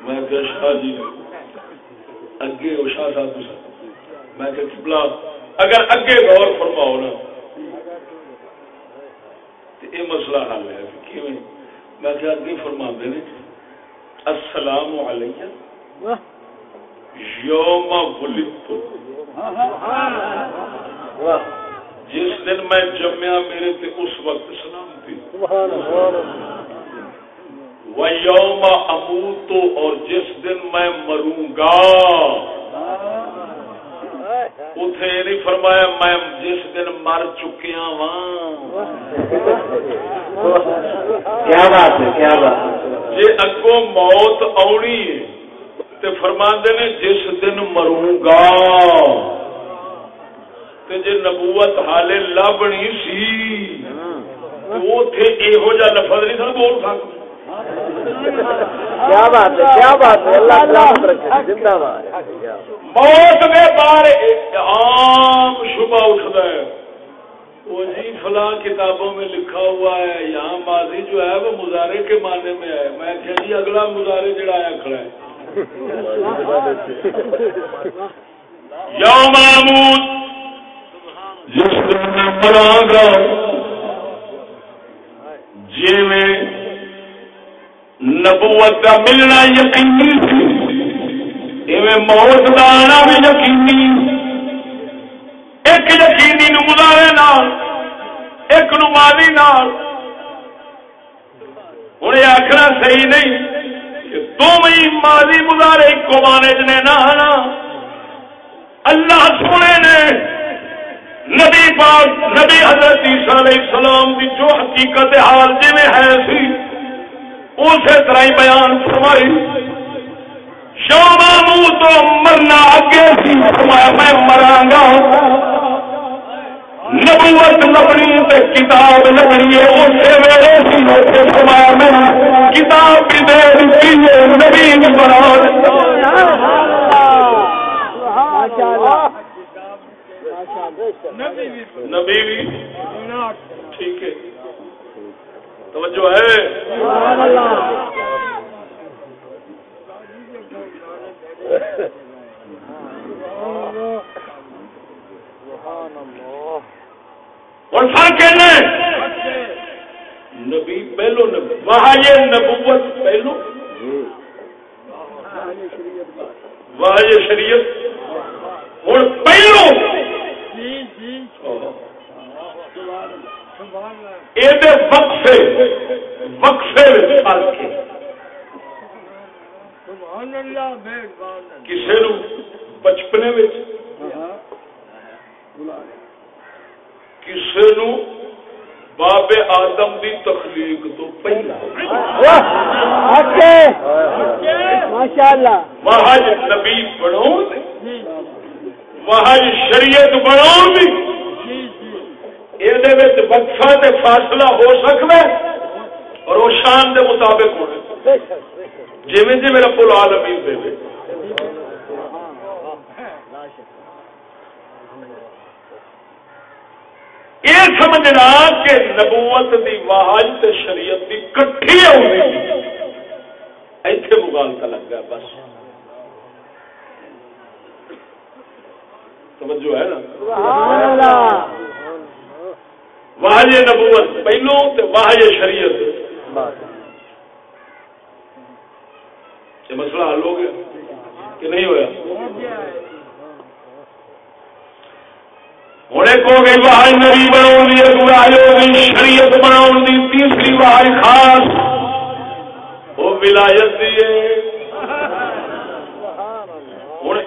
[SPEAKER 2] میں کہ شاہ جی اگے ہو صاحب میں کہ قبلہ اگر اگے غور فرماؤ نا۔ یہ مسئلہ حل ہے۔ کیویں؟ میں کہ اگے فرما دے السلام علیکم. یوم ولدت. جس دن میں جمیا میرے تے اس وقت سلام تھی.
[SPEAKER 1] سبحان اللہ
[SPEAKER 2] وہ یوم اموت اور جس دن میں مروں گا. اتے نہیں فرمایا میں جس دن مر چکیا وا
[SPEAKER 4] کیا بات ہے کیا بات
[SPEAKER 2] جی اگوں موت آنی تے فرماندے نے جس دن مروں گا۔ تے جے نبوت حالے لبنی سی اوتھے ایہو جا لفظ نہیں سن بول سکتے۔
[SPEAKER 1] کیا بات ہے، کیا بات ہے؟ اللہ سلامت زندہ باد
[SPEAKER 2] موت کے بارے عام شبہ اٹھتا ہے۔ وہ جی فلاں کتابوں میں لکھا ہوا ہے، یہاں ماضی جو ہے وہ مظاہرے کے معنی میں ہے۔ میں کہ جی اگلا مظاہرے جڑا آیا کھڑا ہے۔ یوم آمود جس دن میں مراں گا جی میں نبوت کا ملنا یقینی موت کا آنا بھی یقینی۔ ایک یقینی نو نال، ایک نو ماضی نال۔ ہوں یہ آخنا صحیح نہیں کہ دونوں ہی ماضی مظاہرے ایک مانے چنے نہ آنا۔ اللہ سونے نے۔ نبی پاک، نبی حضرت عیسیٰ علیہ السلام کی جو حقیقت حال جی ہے سی اسی طرح ہی بیان فرمائی۔ شام تو مرنا اگے سی۔ فرمایا میں مراں گا۔ نبوت لبنی تے کتاب لبنی ہے اسی ویلے سی۔ اسے فرمایا میں کتاب کی دے دیتی ہے نبی بنا نبی بھی ٹھیک ہے۔ توجہ ہے۔ اور فرق نبی پہلو نبی وہاں نبوت پہلو۔ وہاں شریعت۔ اور پہلو۔ یہ وقفے وقفے کسی نو بچپنے کسی نو باب آدم دی تخلیق تو پہلا۔ وہاں نبی بناؤ وہاں شریعت بناؤ یہ وقفہ تے فاصلہ ہو سکتا ہے اور وہ شان دے مطابق ہونا جی جی میرا پل عالمی دے یہ سمجھنا کہ نبوت دی واہج تے شریعت دی کٹھی ہونی ایتھے مغالتا لگ گیا بس۔ توجہ ہے نا؟ واہج نبوت، پہلو واہج شریعت۔ مسئلہ حل ہو گیا کہ نہیں ہوا ہوں ایک ہو گئی واہج نبی بنا شریعت بنا تیسری واہج خاص۔ وہ ولایت دی ہوں،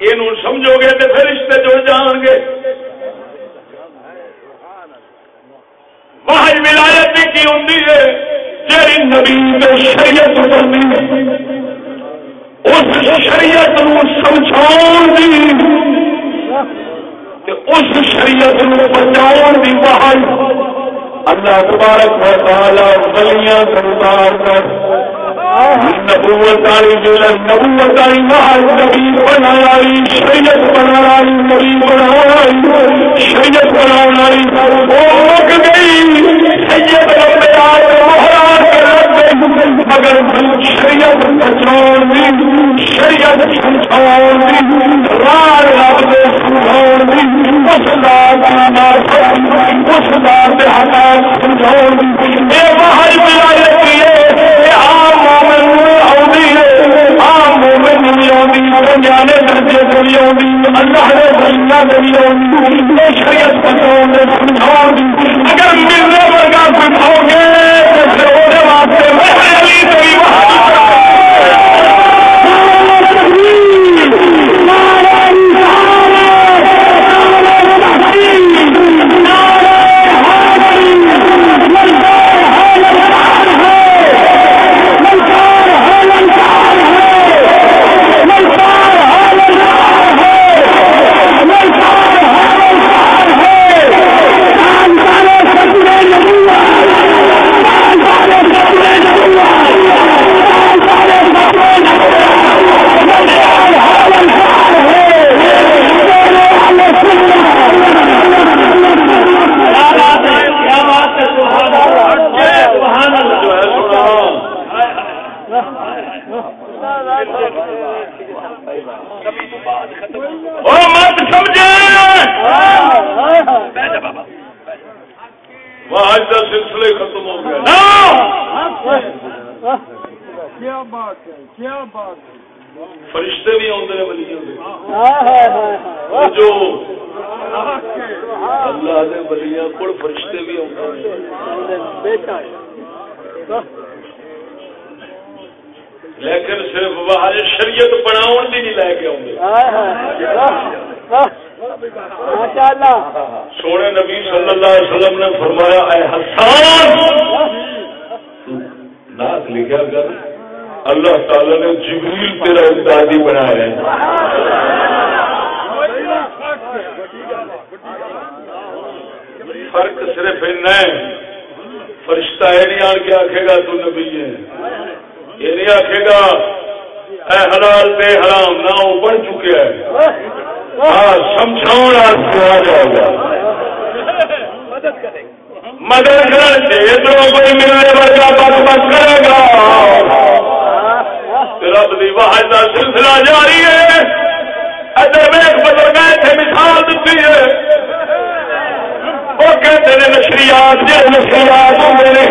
[SPEAKER 2] یہ سمجھو گے تو پھر رشتے جڑ جان گے واہج ولایت بھی کی ہوں جی نبی شریعت بننی اس شریعت سمجھاؤ اس شریعت بچاؤ کی بہت اللہ تبارک و تعالی ولیاں سرکار کر نبوت والی جو نبوت والی محل نبی بنا والی شریعت بنا والی نبی بنا والی شریعت بنا والی مگر شریعت بچاؤ شریعت سمجھاؤ راہ رب کے سمجھاؤ اس بات اس بات حالات سمجھاؤ یہ باہر ولایت ہے عام مومن آؤں ہے، عام مومن درجے اللہ شریعت بچاؤ سمجھاؤ اگر ملنے ورگا سمجھاؤ گے میں علی واج کا سلسلے ختم ہو گیا۔
[SPEAKER 1] کیا بات ہے کیا بات ہے۔
[SPEAKER 2] فرشتے بھی آتے ہیں ولیوں کے جو اللہ دے ولیاں کو فرشتے بھی آتے ہیں۔ لیکن صرف باہر شریعت بناؤ بھی نہیں لے کے آتے سونے نبی صلی اللہ علیہ وسلم نے فرمایا، اے حسان! ناک لکھا کر۔ اللہ تعالی نے جبریل تیرا امدادی بنایا ہے۔ فرق صرف اتنا ہے۔ فرشتہ یہ نہیں آن کے آخے گا، تو نبی ہے۔ یہ نہیں آخے گا، اے حلال بے حرام نہ وہ بن چکے ہے ہاں سمجھاؤ آ جائے گا۔ مدد کرنے ادھر کوئی ملنے والا بس بس کرے گا۔ رب دی واحد کا سلسلہ جاری ہے۔ ادھر گئے تھے مثال دیتی ہے۔ وہ کہتے ہیں نشریات جی نشریات ہوئے ہیں،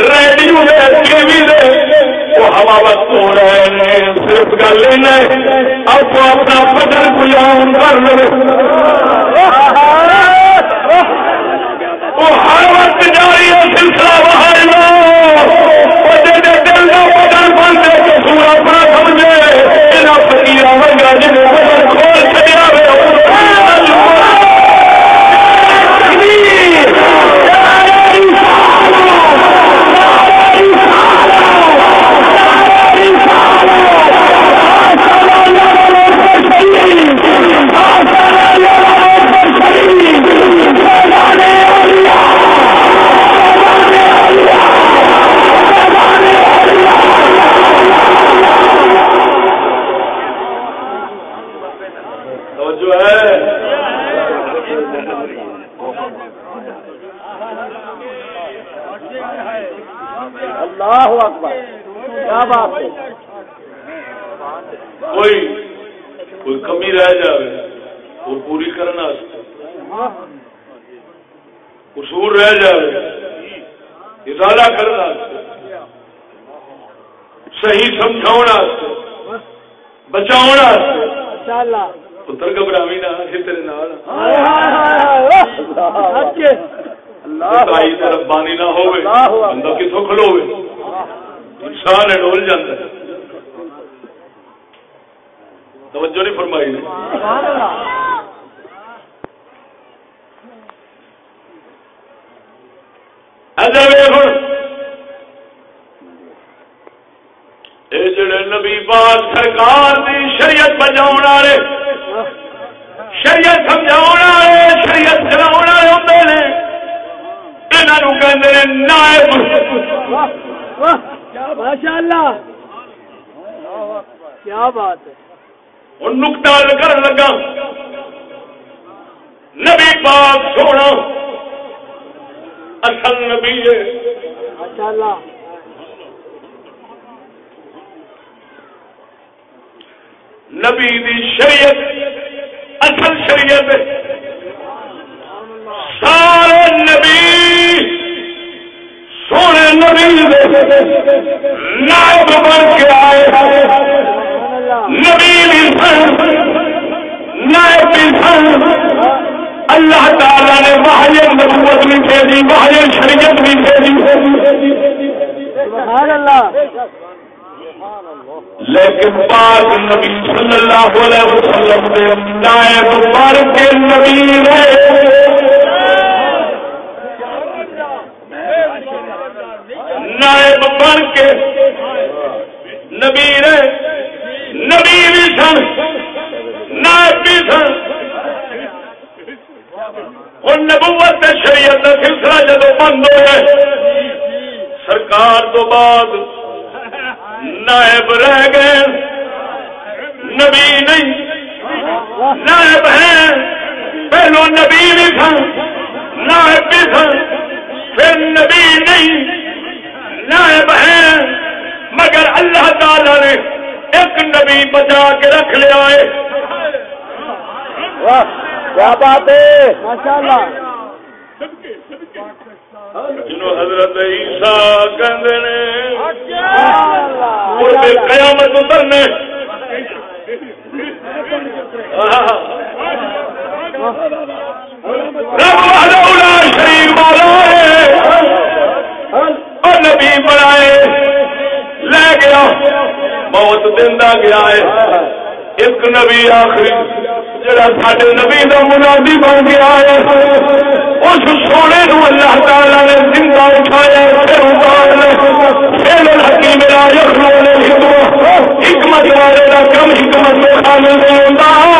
[SPEAKER 2] ریڈیو ٹی وی وہ ہوا وقت ہو رہے ہیں، صرف گل اب تو اپنا بدن گلام کر لو۔ وہ ہر وقت جاری ہے، سلسلہ باہر دل
[SPEAKER 1] اللہ اکبر۔ کیا بات ہے؟
[SPEAKER 2] کوئی کوئی کمی رہ جائے وہ پوری کرنا قصور رہ جائے ازالہ کرنا صحیح سمجھاؤ بچاؤ
[SPEAKER 1] ماشاء اللہ
[SPEAKER 2] پتر گھبراوی نہ کہ تیرے نال۔ ربانی نہ ہوئے بندہ کتوں کھلوے انسان ہے ڈول جاتا ہے۔ توجہ نہیں فرمائی نے؟ یہ جڑے نبی پاک سرکار دی شریعت بجاؤ والے شریعت سمجھا والے شریعت چلا والے ہوتے ہیں یہاں کہ نائب۔
[SPEAKER 1] ماشاء اللہ کیا بات ہے۔
[SPEAKER 2] ہوں نکتا کر لگا۔ نبی پاک سونا۔ اصل نبی ہے۔
[SPEAKER 1] ماشاء اللہ
[SPEAKER 2] نبی دی شریعت اصل شریعت سارے نبی نائب بن کے آئے نبی سن نائب سن اللہ تعالی نے باہر نبوت بھی بھیجی باہر شریعت بھی
[SPEAKER 1] سبحان اللہ
[SPEAKER 2] لیکن پاک نبی صلی اللہ علیہ وسلم دے نائب بن کے نبی رہے۔ نائب بن کے نبی رہے نبی بھی سن، نائب بھی سن۔ اور نبوت شریعت کا سلسلہ جدو بند ہوا سرکار تو بعد نائب رہ گئے۔ نبی نہیں، نائب ہیں۔ پہلو نبی بھی سن، نائب بھی سن۔ پھر نبی نہیں۔ نائب ہیں مگر اللہ تعالی نے ایک نبی بچا کے رکھ لیا ہے۔
[SPEAKER 1] کیا بات ہے۔
[SPEAKER 2] جنہوں حضرت عیسیٰ کہندے نے وہ دے قیامت اترنے۔ رب وحدہ لا شریک مولا ہے۔ اور نبی بنائے۔ لے گیا، موت دیندا گیا ہے۔ ایک نبی آخری، جڑا ساڈے نبی دا منادی بن گیا ہے۔ اس سونے نو اللہ تعالی نے زندہ اٹھایا پھر اتار پھر الحکیم لا یخلون الحکمت حکمت والے دا کم حکمت میں شامل نہیں ہوندا۔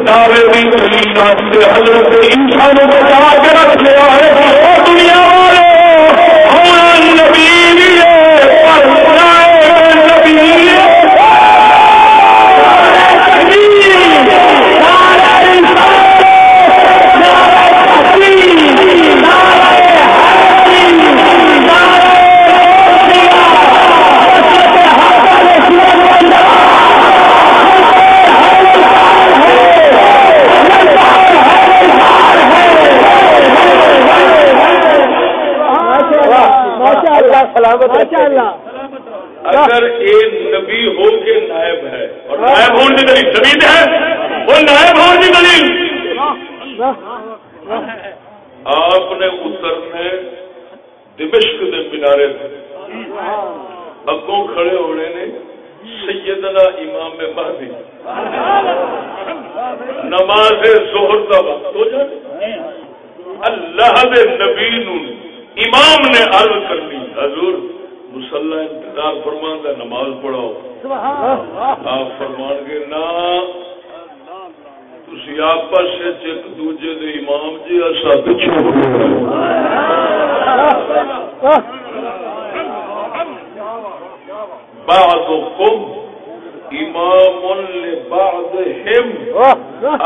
[SPEAKER 2] اس بھی حضرت انسانوں کو انسان کے رکھ لیا ہے اور دنیا
[SPEAKER 1] اللہ سلامت
[SPEAKER 2] اگر ایک نبی ہو کے نائب ہے اور نائب ہونے کی دلیل زمین ہے وہ نائب ہونے کی دلیل. آپ نے اترنے دمشق کے کنارے اگوں کھڑے ہونے نے سیدنا امام مہدی۔ نماز ظہر کا وقت ہو جائے۔ اللہ دے نبی نو امام نے عرض کر لی حضور مسلح انتظار فرمان کا نماز پڑھاؤ۔ آپ فرمان گے نہ تھی آپس ایک دوجے دے امام جی اصا پچھو بعض کم امام بعض ہم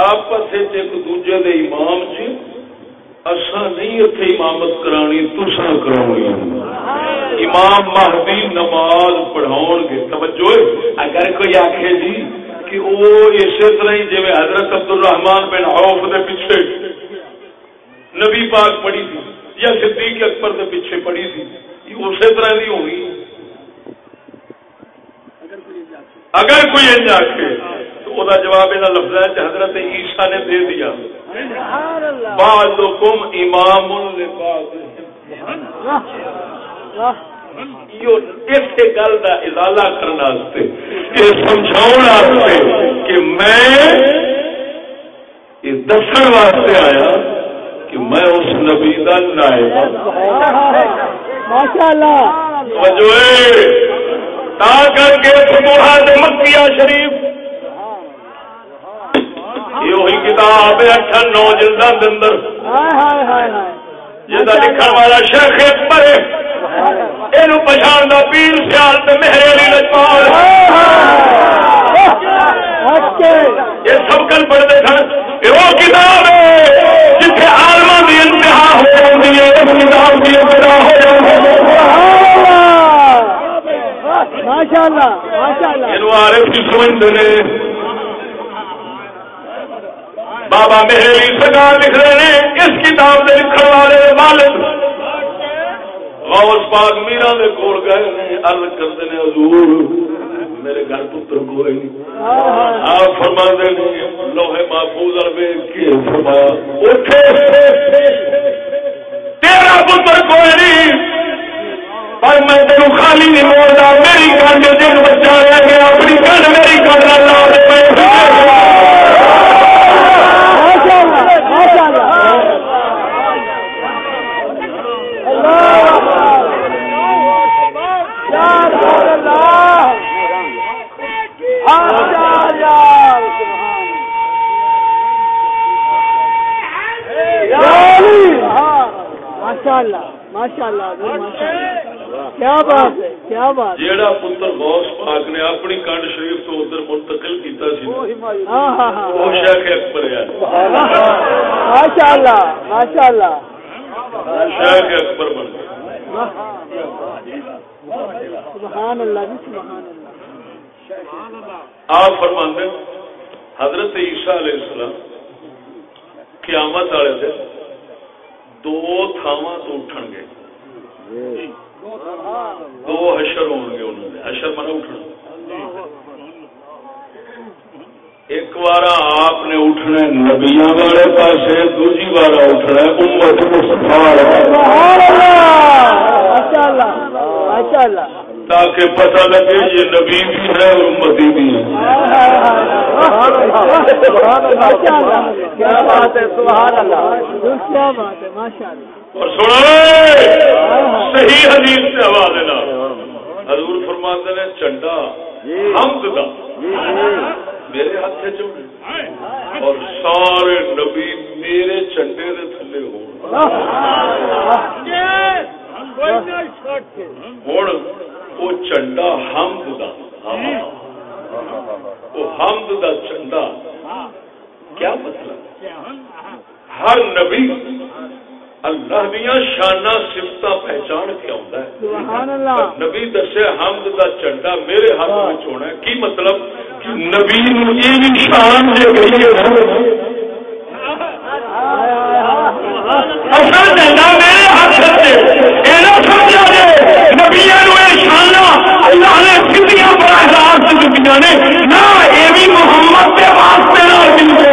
[SPEAKER 2] آپس ایک دوجے دے امام جی اصا نہیں اتنے امامت کرانی تسا کرانی امام مہدی نماز پڑھاؤ گے۔ توجہ، اگر کوئی آخے جی کہ وہ اسی طرح ہی جی حضرت عبد الرحمان بن عوف دے پیچھے نبی پاک پڑھی تھی، یا صدیق اکبر دے پیچھے پڑھی تھی، یہ اسی طرح نہیں ہوگی اگر کوئی انج آخے تو وہ جواب یہاں لفظ ہے کہ حضرت عیسیٰ نے دے دیا۔ بعضکم امام اس گل کا ازالہ کرنے یہ کہ میں یہ دسن واسطے آیا کہ میں اس نبی کا نائب تا کر کے مکیہ شریف یہ کتاب ہے اٹھن نو جلدا دے اندر۔ جہاں لکھن والا شیخ اکبر ہے یہ پچھان دا پیر سیال مہر علی لجپال۔ یہ سب کل پڑھتے سن یہ وہ کتاب ہے جتنے آلما کی انتہا ہو جاتی ہے اس کتاب کی ابتدا ہو جاتی ہے۔
[SPEAKER 1] ماشاء اللہ۔ ماشاء اللہ
[SPEAKER 2] عارف کی سمجھتے ہیں بابا میرے مہری سرکار لکھ رہے ہیں، اس کتاب کے لکھن والے مالک۔ غوث پاک میرا دے کول گئے نے عرض کرتے ہیں، حضور، میرے گھر پتر کوئی نہیں۔ آپ فرما دے لوہے محفوظ اربے کی فرمایا؟ اٹھے۔ تیرا پتر کوئی نہیں۔ پر میں تینوں خالی نہیں بولتا میری کنڈ جن بچہ رہ گیا اپنی کنڈ میری کنڈ لا
[SPEAKER 1] ماشاء اللہ ماشاء اللہ ماشاء اللہ ماشاء اللہ ماشاء اللہ کیا بات ہے کیا بات
[SPEAKER 2] جیڑا پتر غوث پاک نے اپنی کنڈ شریف تو ادھر منتقل کیتا سی
[SPEAKER 1] ہاں ہاں ہاں
[SPEAKER 2] وہ شیخ اکبر ہے
[SPEAKER 1] ماشاء اللہ ماشاء اللہ
[SPEAKER 2] شیخ اکبر بن گیا
[SPEAKER 1] سبحان اللہ جی سبحان اللہ
[SPEAKER 2] آپ فرماندے حضرت عیسیٰ علیہ السلام قیامت والے دن دو تھاواں تو اٹھن گے۔ دو حشر ہون گے انہوں نے۔ حشر منا اٹھنا ایک بار آپ نے اٹھنا ہے نبیاں والے پاسے دوسری بار اٹھنا امت تاکہ پتہ لگے یہ نبی بھی ہے اور امتی بھی ہے اور سنا صحیح حدیث سے حوالے نہ حضور فرماتے نے چنڈا حمد دا۔ میرے ہاتھ سے چوڑے اور سارے نبی میرے چنڈے دے تھلے ہون۔ ہوں وہ چنڈا حمد دا۔ وہ حمد دا چنڈا۔ کیا مطلب؟ ہر نبی اللہ دیا شانہ سفت پہچان کے آتا ہے۔ نبی دسے حمد دا چنڈا میرے ہاتھ میں ہونا ہے۔ کی مطلب؟ نبی یہ شان دے گئی نہ نہ محمد کے واسطے ملتے۔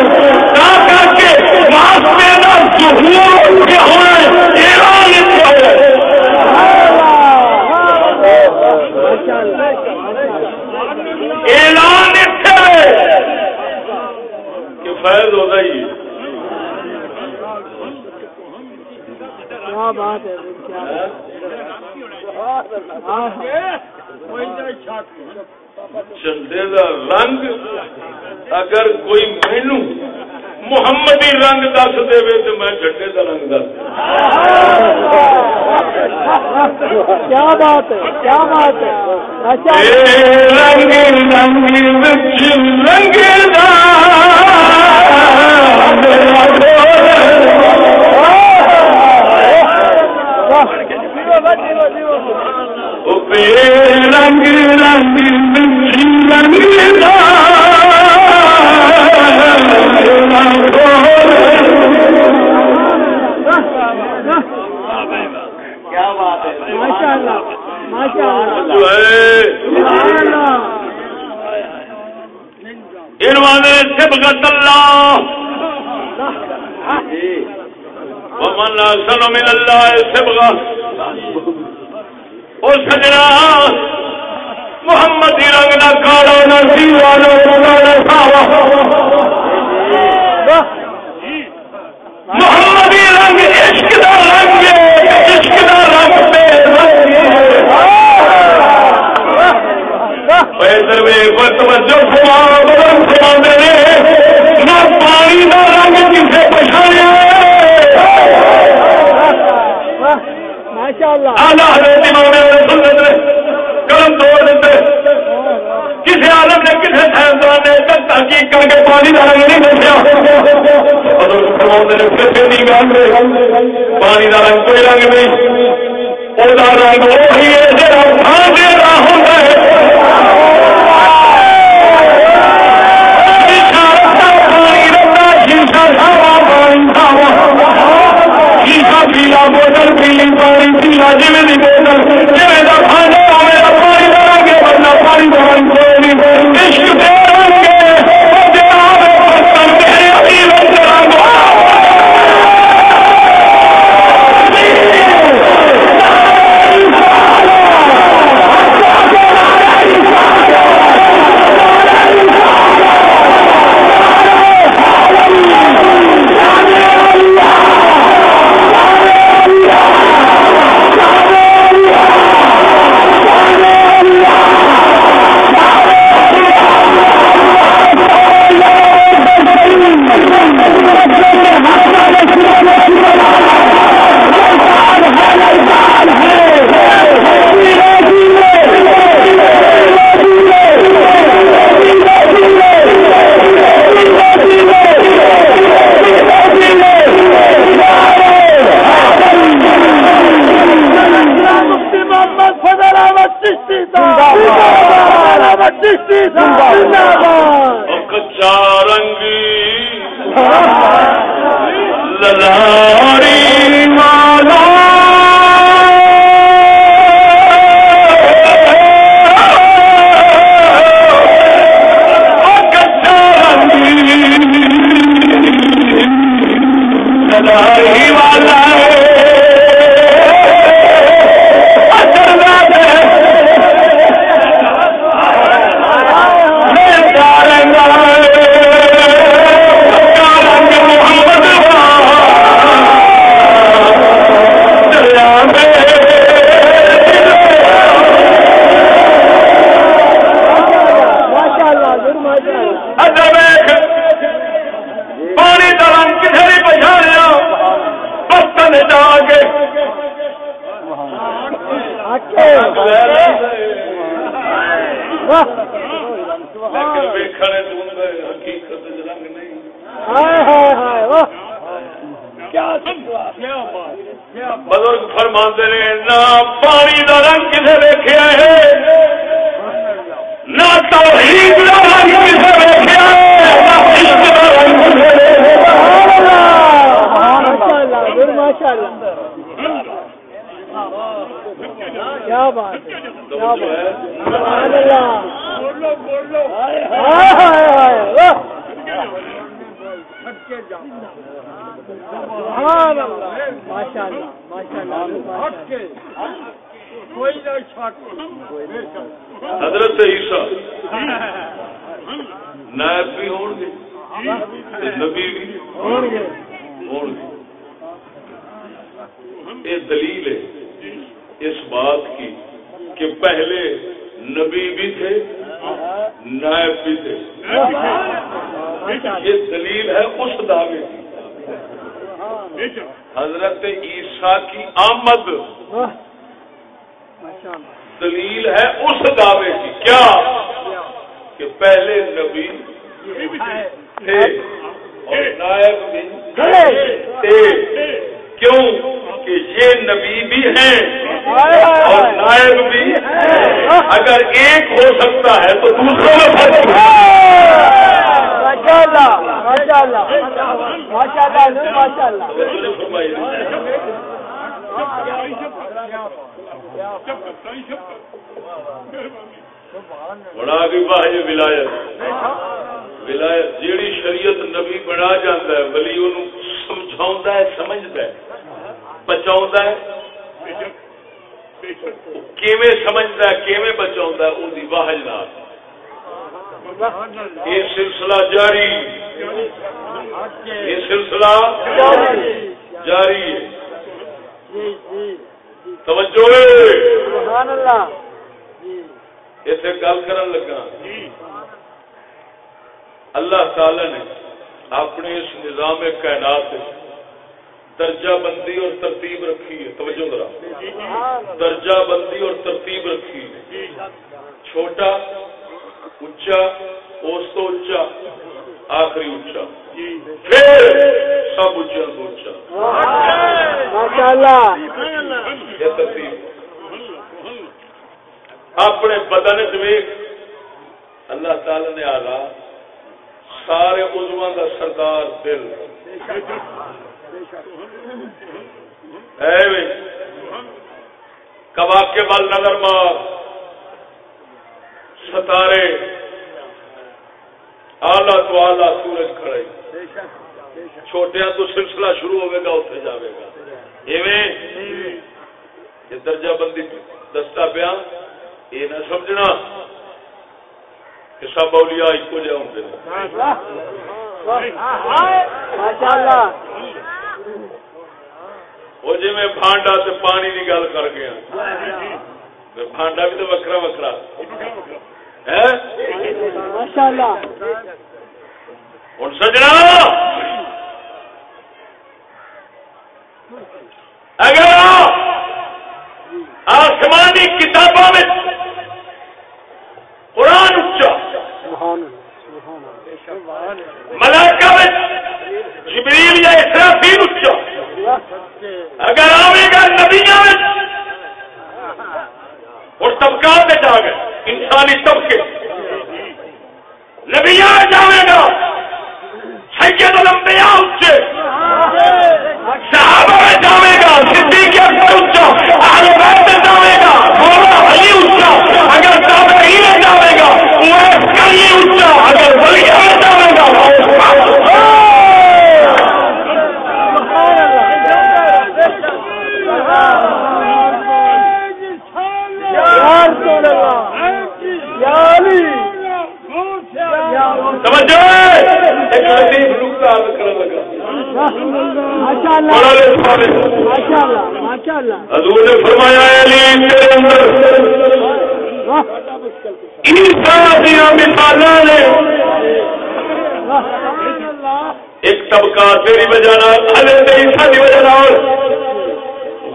[SPEAKER 2] تا کر کے واسطے دا ظہور کے ہونا ہے اعلان اتنے
[SPEAKER 1] ماشاء اللہ
[SPEAKER 2] اعلان اتنے کہ فیض ہوتا ہی
[SPEAKER 1] کیا بات ہے؟
[SPEAKER 2] چندے دا رنگ اگر کوئی مینو محمدی رنگ دس دے تو میں جھنڈے دا رنگ دس
[SPEAKER 1] کیا بات ہے؟ کیا بات ہے؟
[SPEAKER 2] اے
[SPEAKER 1] اللہ
[SPEAKER 2] رنگ رنگ رنگ رنگ وچ
[SPEAKER 4] کیا بات ہے
[SPEAKER 1] ماشاء اللہ ماشاء اللہ اللہ
[SPEAKER 2] ومن احسن من اللہ سبغا او سجنا محمد دی رنگ نہ کالا، نہ سیوا نہ سونا نہ ساوا. محمد دی رنگ عشق دا رنگ ہے، عشق دا رنگ بے رنگ ہے. ادھر وے کوئی توجہ فرما، بلند فرما آلہ حضرت امام سنت نے قلم توڑ دیتے. کسی عالم نے کسی سائنسدان نے تک تحقیق کر کے پانی کا رنگ نہیں دسیا پانی کا رنگ کوئی رنگ نہیں. رنگ وہی ہے رہا ہوتا ہے. پیلا بوتل پیلی پانی پیلا نہیں دی بوتل کچا رنگی للا جاری। یہ سلسلہ جاری ہے۔ توجہ
[SPEAKER 1] سبحان اللہ
[SPEAKER 2] اسے گل کرن لگا۔ اللہ تعالی نے اپنے اس نظام کائنات درجہ بندی اور ترتیب رکھی ہے۔ توجہ ذرا۔ درجہ بندی اور ترتیب رکھی ہے۔ چھوٹا اچا اس تو اچا آخری اچا پھر سب
[SPEAKER 1] ماشاء اللہ
[SPEAKER 2] یہ ترتیب اپنے بدن چیک اللہ تعالی نے آلہ سارے عزما کا سردار دل کبا کے بل نظر مار ستارے آلہ تو آلہ سورج کھڑے چھوٹیا تو سلسلہ شروع ہوئے گا اتنے جاوے گا۔ ایویں؟ یہ درجہ بندی دستا پیا۔ یہ نہ سمجھنا کہ سب اولیاء ایک جہ ہوں وہ جی میں بھانڈا سے پانی کی گل کر گیا۔ بھانڈا بھی تو وکرا وکرا ہوں سجنا! اگر آسمانی کتابوں میں قرآن اچا ملائکہ میں جبریل یا اسرافیل اچا اگر آئے گا نبیاں میں اور طبقات میں جا گئے انسانی طبقے نبیاں میں جاوے گا۔ سید الانبیاء اچے صحابہ میں جاوے گا۔ صدیق اکبر اچا اہل بیت میں جاوے گا۔ مولا علی اچا اگر تابعین میں جاوے گا۔ اویس کلی اچا اگر ولی میں جاوے گا
[SPEAKER 1] یا رسول اللہ یا علی
[SPEAKER 2] توجہ ایک لطیف نقطہ عرض کرنے لگا
[SPEAKER 1] ماشاء اللہ
[SPEAKER 2] بڑا لطف ہے
[SPEAKER 1] ماشاء اللہ ماشاء اللہ
[SPEAKER 2] حضور نے فرمایا تیرے اندر دیا نے
[SPEAKER 1] واہ۔
[SPEAKER 2] ایک طبقہ تیری وجہ حضرت عیسیٰ دی وجہ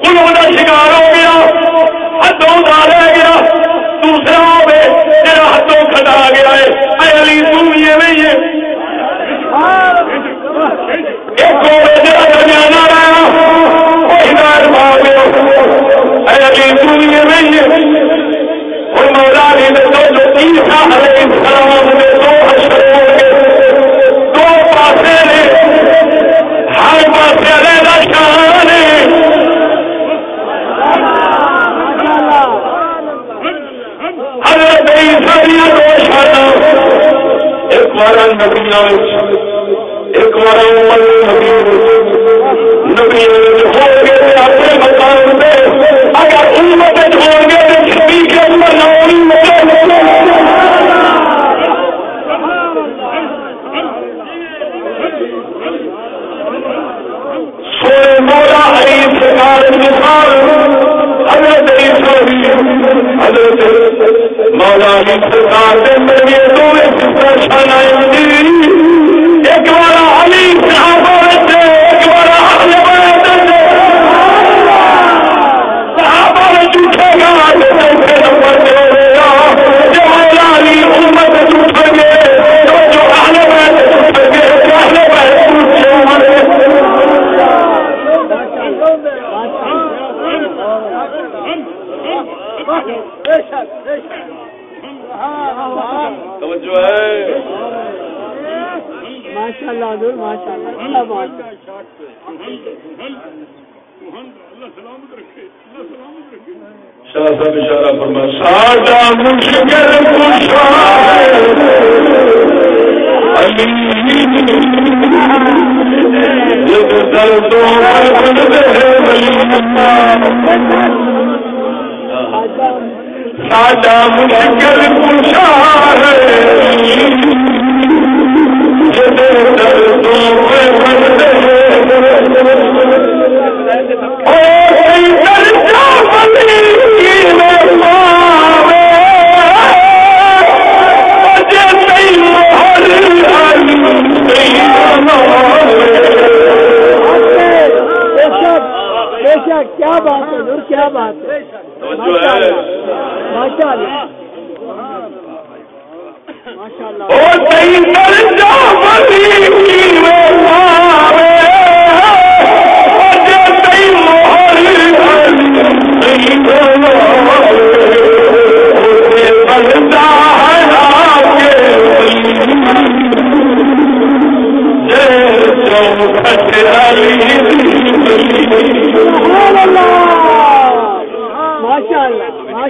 [SPEAKER 2] غلو کا شکار ہو گیا۔ ہاتھوں رہ گیا۔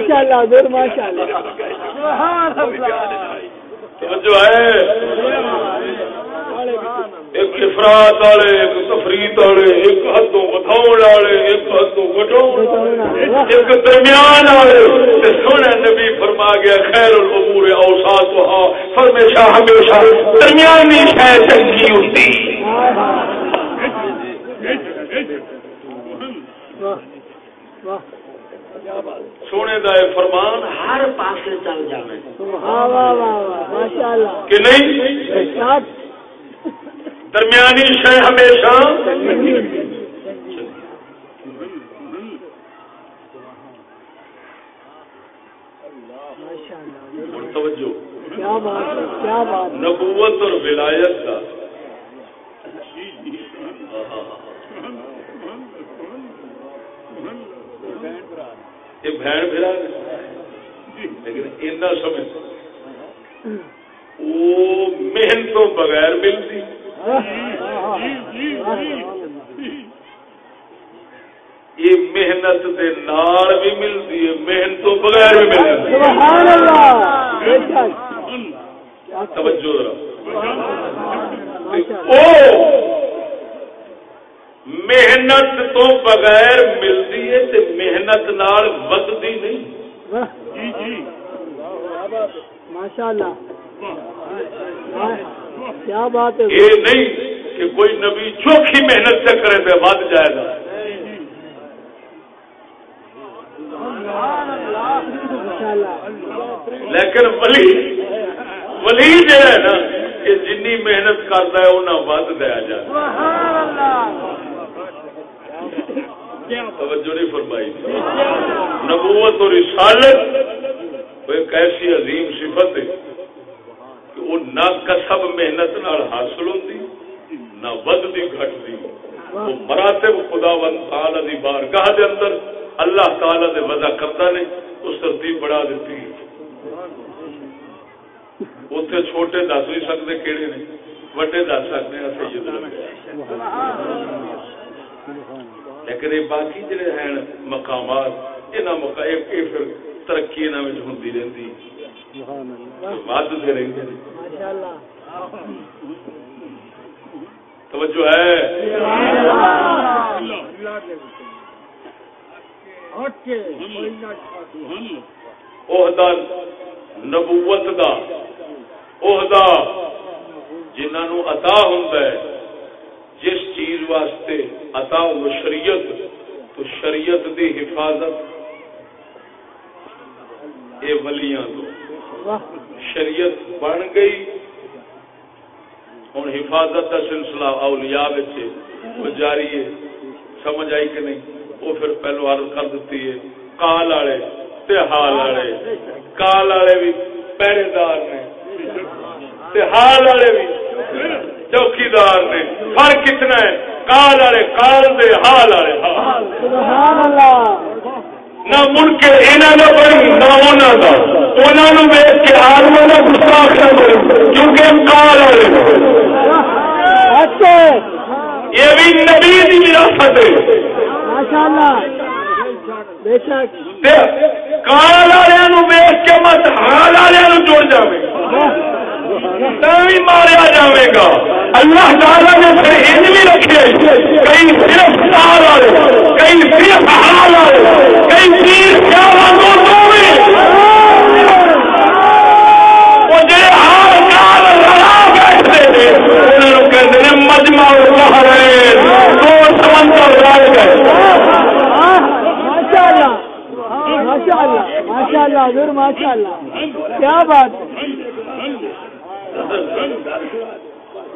[SPEAKER 1] ماشاء اللہ حضور ماشاء اللہ سبحان اللہ۔
[SPEAKER 2] جو ہے۔ ایک افراد والے ایک تفریح والے ایک ہاتھوں بتاؤ والے ایک ہاتھوں بٹاؤ ایک درمیان والے۔ تے سونا نبی فرما گیا خیر الامور اوساط وہاں ہمیشہ ہمیشہ درمیانی شے چنگی ہوتی
[SPEAKER 1] واہ واہ۔
[SPEAKER 2] سونے دا فرمان ہر پاسے چل
[SPEAKER 1] اللہ
[SPEAKER 2] کہ نہیں؟ درمیانی شے ہمیشہ۔ توجہ۔
[SPEAKER 1] کیا بات کیا بات
[SPEAKER 2] نبوت اور ولایت کا۔ یہ بہن بھرا لیکن اینا سمجھ۔ وہ محنت تو بغیر ملتی۔ یہ محنت دے نال بھی ملتی ہے محنت تو بغیر بھی ملتی۔
[SPEAKER 1] سبحان اللہ!
[SPEAKER 2] توجہ ذرا۔ او محنت تو بغیر ملتی ہے تے محنت نال ودتی نہیں.
[SPEAKER 1] واہ. ماشاء اللہ کیا بات ہے
[SPEAKER 2] یہ نہیں کہ کوئی نبی چوکھی محنت سے کرے تو ود جائے گا. لیکن ولی ولی جو ہے نا کہ جنی محنت کرتا ہے انہیں ود دیا جائے. توجہ نہیں فرمائی۔ نبوت اور رسالت وہ ایک ایسی عظیم صفت ہے کہ وہ نہ کسب محنت نال حاصل ہوتی نہ ودتی گھٹتی وہ مراتب خدا ون تعالی دی بارگاہ دے اندر اللہ تعالی دے وضع کرتا نے اس ترتیب بڑھا دیتی اتنے چھوٹے دس نہیں سکتے کہڑے نے وڈے دس سکتے ہیں سید لیکن یہ باقی جڑے ہیں مقامات یہاں یہ پھر ترقی یہاں ہوتی رہتی ودتے رہتے توجہ ہے۔ عہدہ نبوت دا۔ عہدہ جنہوں عطا ہوں جس چیز واسطے عطا ہو شریعت، تو شریعت دی حفاظت۔ اے ولیاں تو شریعت بن گئی۔ ہوں حفاظت کا سلسلہ اولیاء وہ جاری ہے۔ سمجھ آئی کہ نہیں؟ وہ پھر پہلو عرض کر دیتی ہے۔ کال والے حال والے۔ کال والے بھی پہرے دار نے حال والے بھی چوکیدار نے فرق کتنا ہے، کال والے کال دے، حال والے نہ مڑ یہاں کا بڑی نہ انہوں کا انہوں ویچ کے آدمی کا گستاخ نہ کیونکہ کال والے یہ بھی نبی کی وراثت ہے۔ کال ویچ کے مت، حال والے جڑ جائے ماریا جائے گا۔ اللہ تعالیٰ نے پھر بھی رکھے۔ کئی صرف سال والے کئی صرف حال والے کئی تیر پیارا دو وہ جی کال لڑا بیٹھتے انہوں کہتے ہیں مجمع رہے دو سمندر لڑ گئے۔
[SPEAKER 1] ماشاء اللہ ماشاء اللہ ماشاء اللہ کیا بات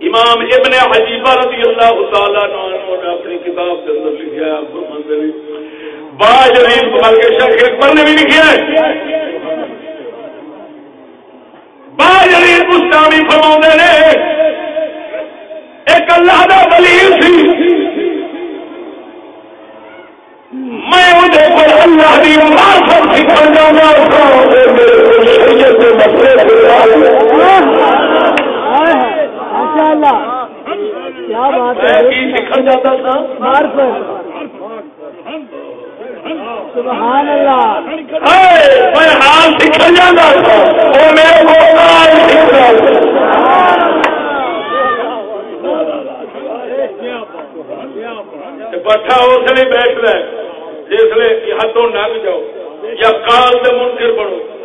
[SPEAKER 2] امام ابن حجیبہ رضی اللہ تعالیٰ نے اپنی کتاب کے اندر لکھا ہے فرماندے نے باجرین بلکہ شیخ اکبر نے بھی لکھا ہے۔ باجرین مستانی فرما نے ایک اللہ کا ولی سی۔ میں مجھے پر اللہ کی معرفت سکھا جانا تھا میرے کو شریعت کے مسئلے
[SPEAKER 1] ماشاء اللہ. کیا بات ہے؟ سبحان اللہ۔
[SPEAKER 2] میں حال میرے کو بٹھا اس لیے بیٹھ رہے جس لیے ہاتھوں نگ جاؤ یا کال سے منکر بڑھو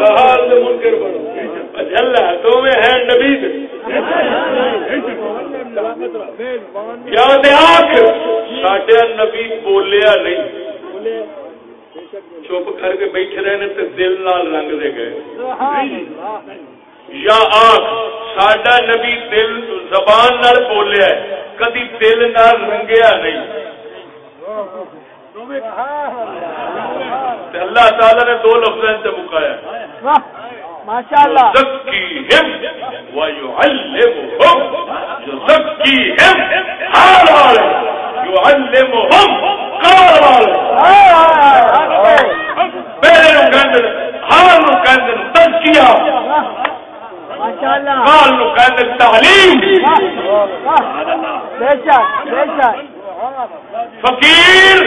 [SPEAKER 2] یا حال سے منکر بڑھو اللہ تو میں ہے نبی سڈیا نبی بولیا نہیں۔ چپ کر کے بیٹھے رہے تو دل نال رنگ دے گئے۔ یا آخ سڈا نبی دل زبان نال بولیا کدی دل نال رنگیا نہیں۔ اللہ تعالی نے دو لفظ سے مکایا
[SPEAKER 1] ماشاء اللہ
[SPEAKER 2] تعلیم۔ فقیر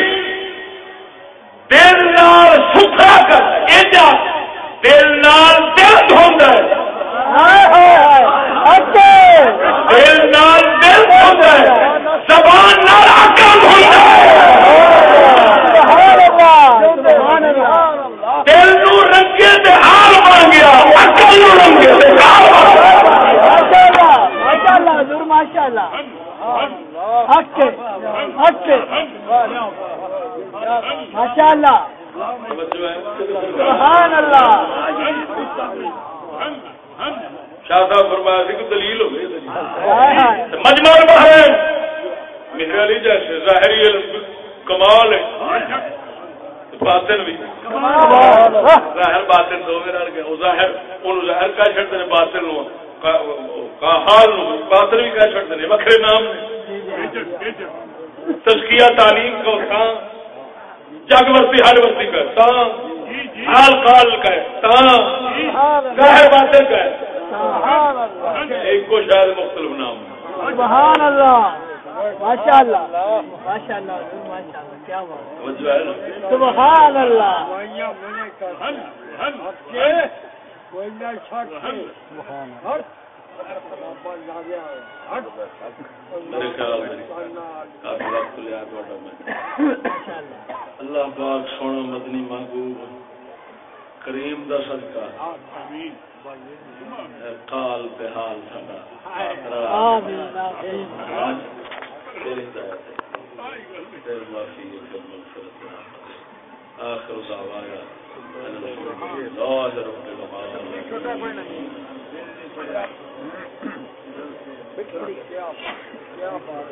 [SPEAKER 2] دل نال ستھرا کر ایجا دل نال دل دھوندا ہے دل نال دل دھوندا ہے زبان نال عقل دھوندا ہے دل نو رنگے تے حال بن گیا نو رنگے تے حال بن
[SPEAKER 1] ماشاء اللہ ماشاء اللہ ماشاء اللہ حق حق
[SPEAKER 2] توجہ ہے
[SPEAKER 1] سبحان اللہ
[SPEAKER 2] شاہ صاحب فرمایا سی کہ دلیل ہو گئی
[SPEAKER 1] ہائے ہائے۔
[SPEAKER 2] مجمع البحرین میرے علی جیسے ظاہری علم کمال ہے۔ باطن بھی۔ ظاہر باطن دو وہ ظاہر ان ظاہر کا چھڑتے نے باطن نو۔ کا حال نو۔ باطن بھی کا چھڑتے نے وکھرے نام نے۔ تزکیہ تعلیم کو تھا جگ وستی ہر وستی کا حال قال کا ایک کو شاید مختلف نام
[SPEAKER 1] سبحان اللہ ماشاء اللہ ماشاء اللہ ماشاء اللہ کیا بات سبحان اللہ
[SPEAKER 2] اللہ پاک سونا مدنی مانگو کریم دا صدقہ۔ قال پہ حال تیری معافی آخر دعوانا ان کیا العالمين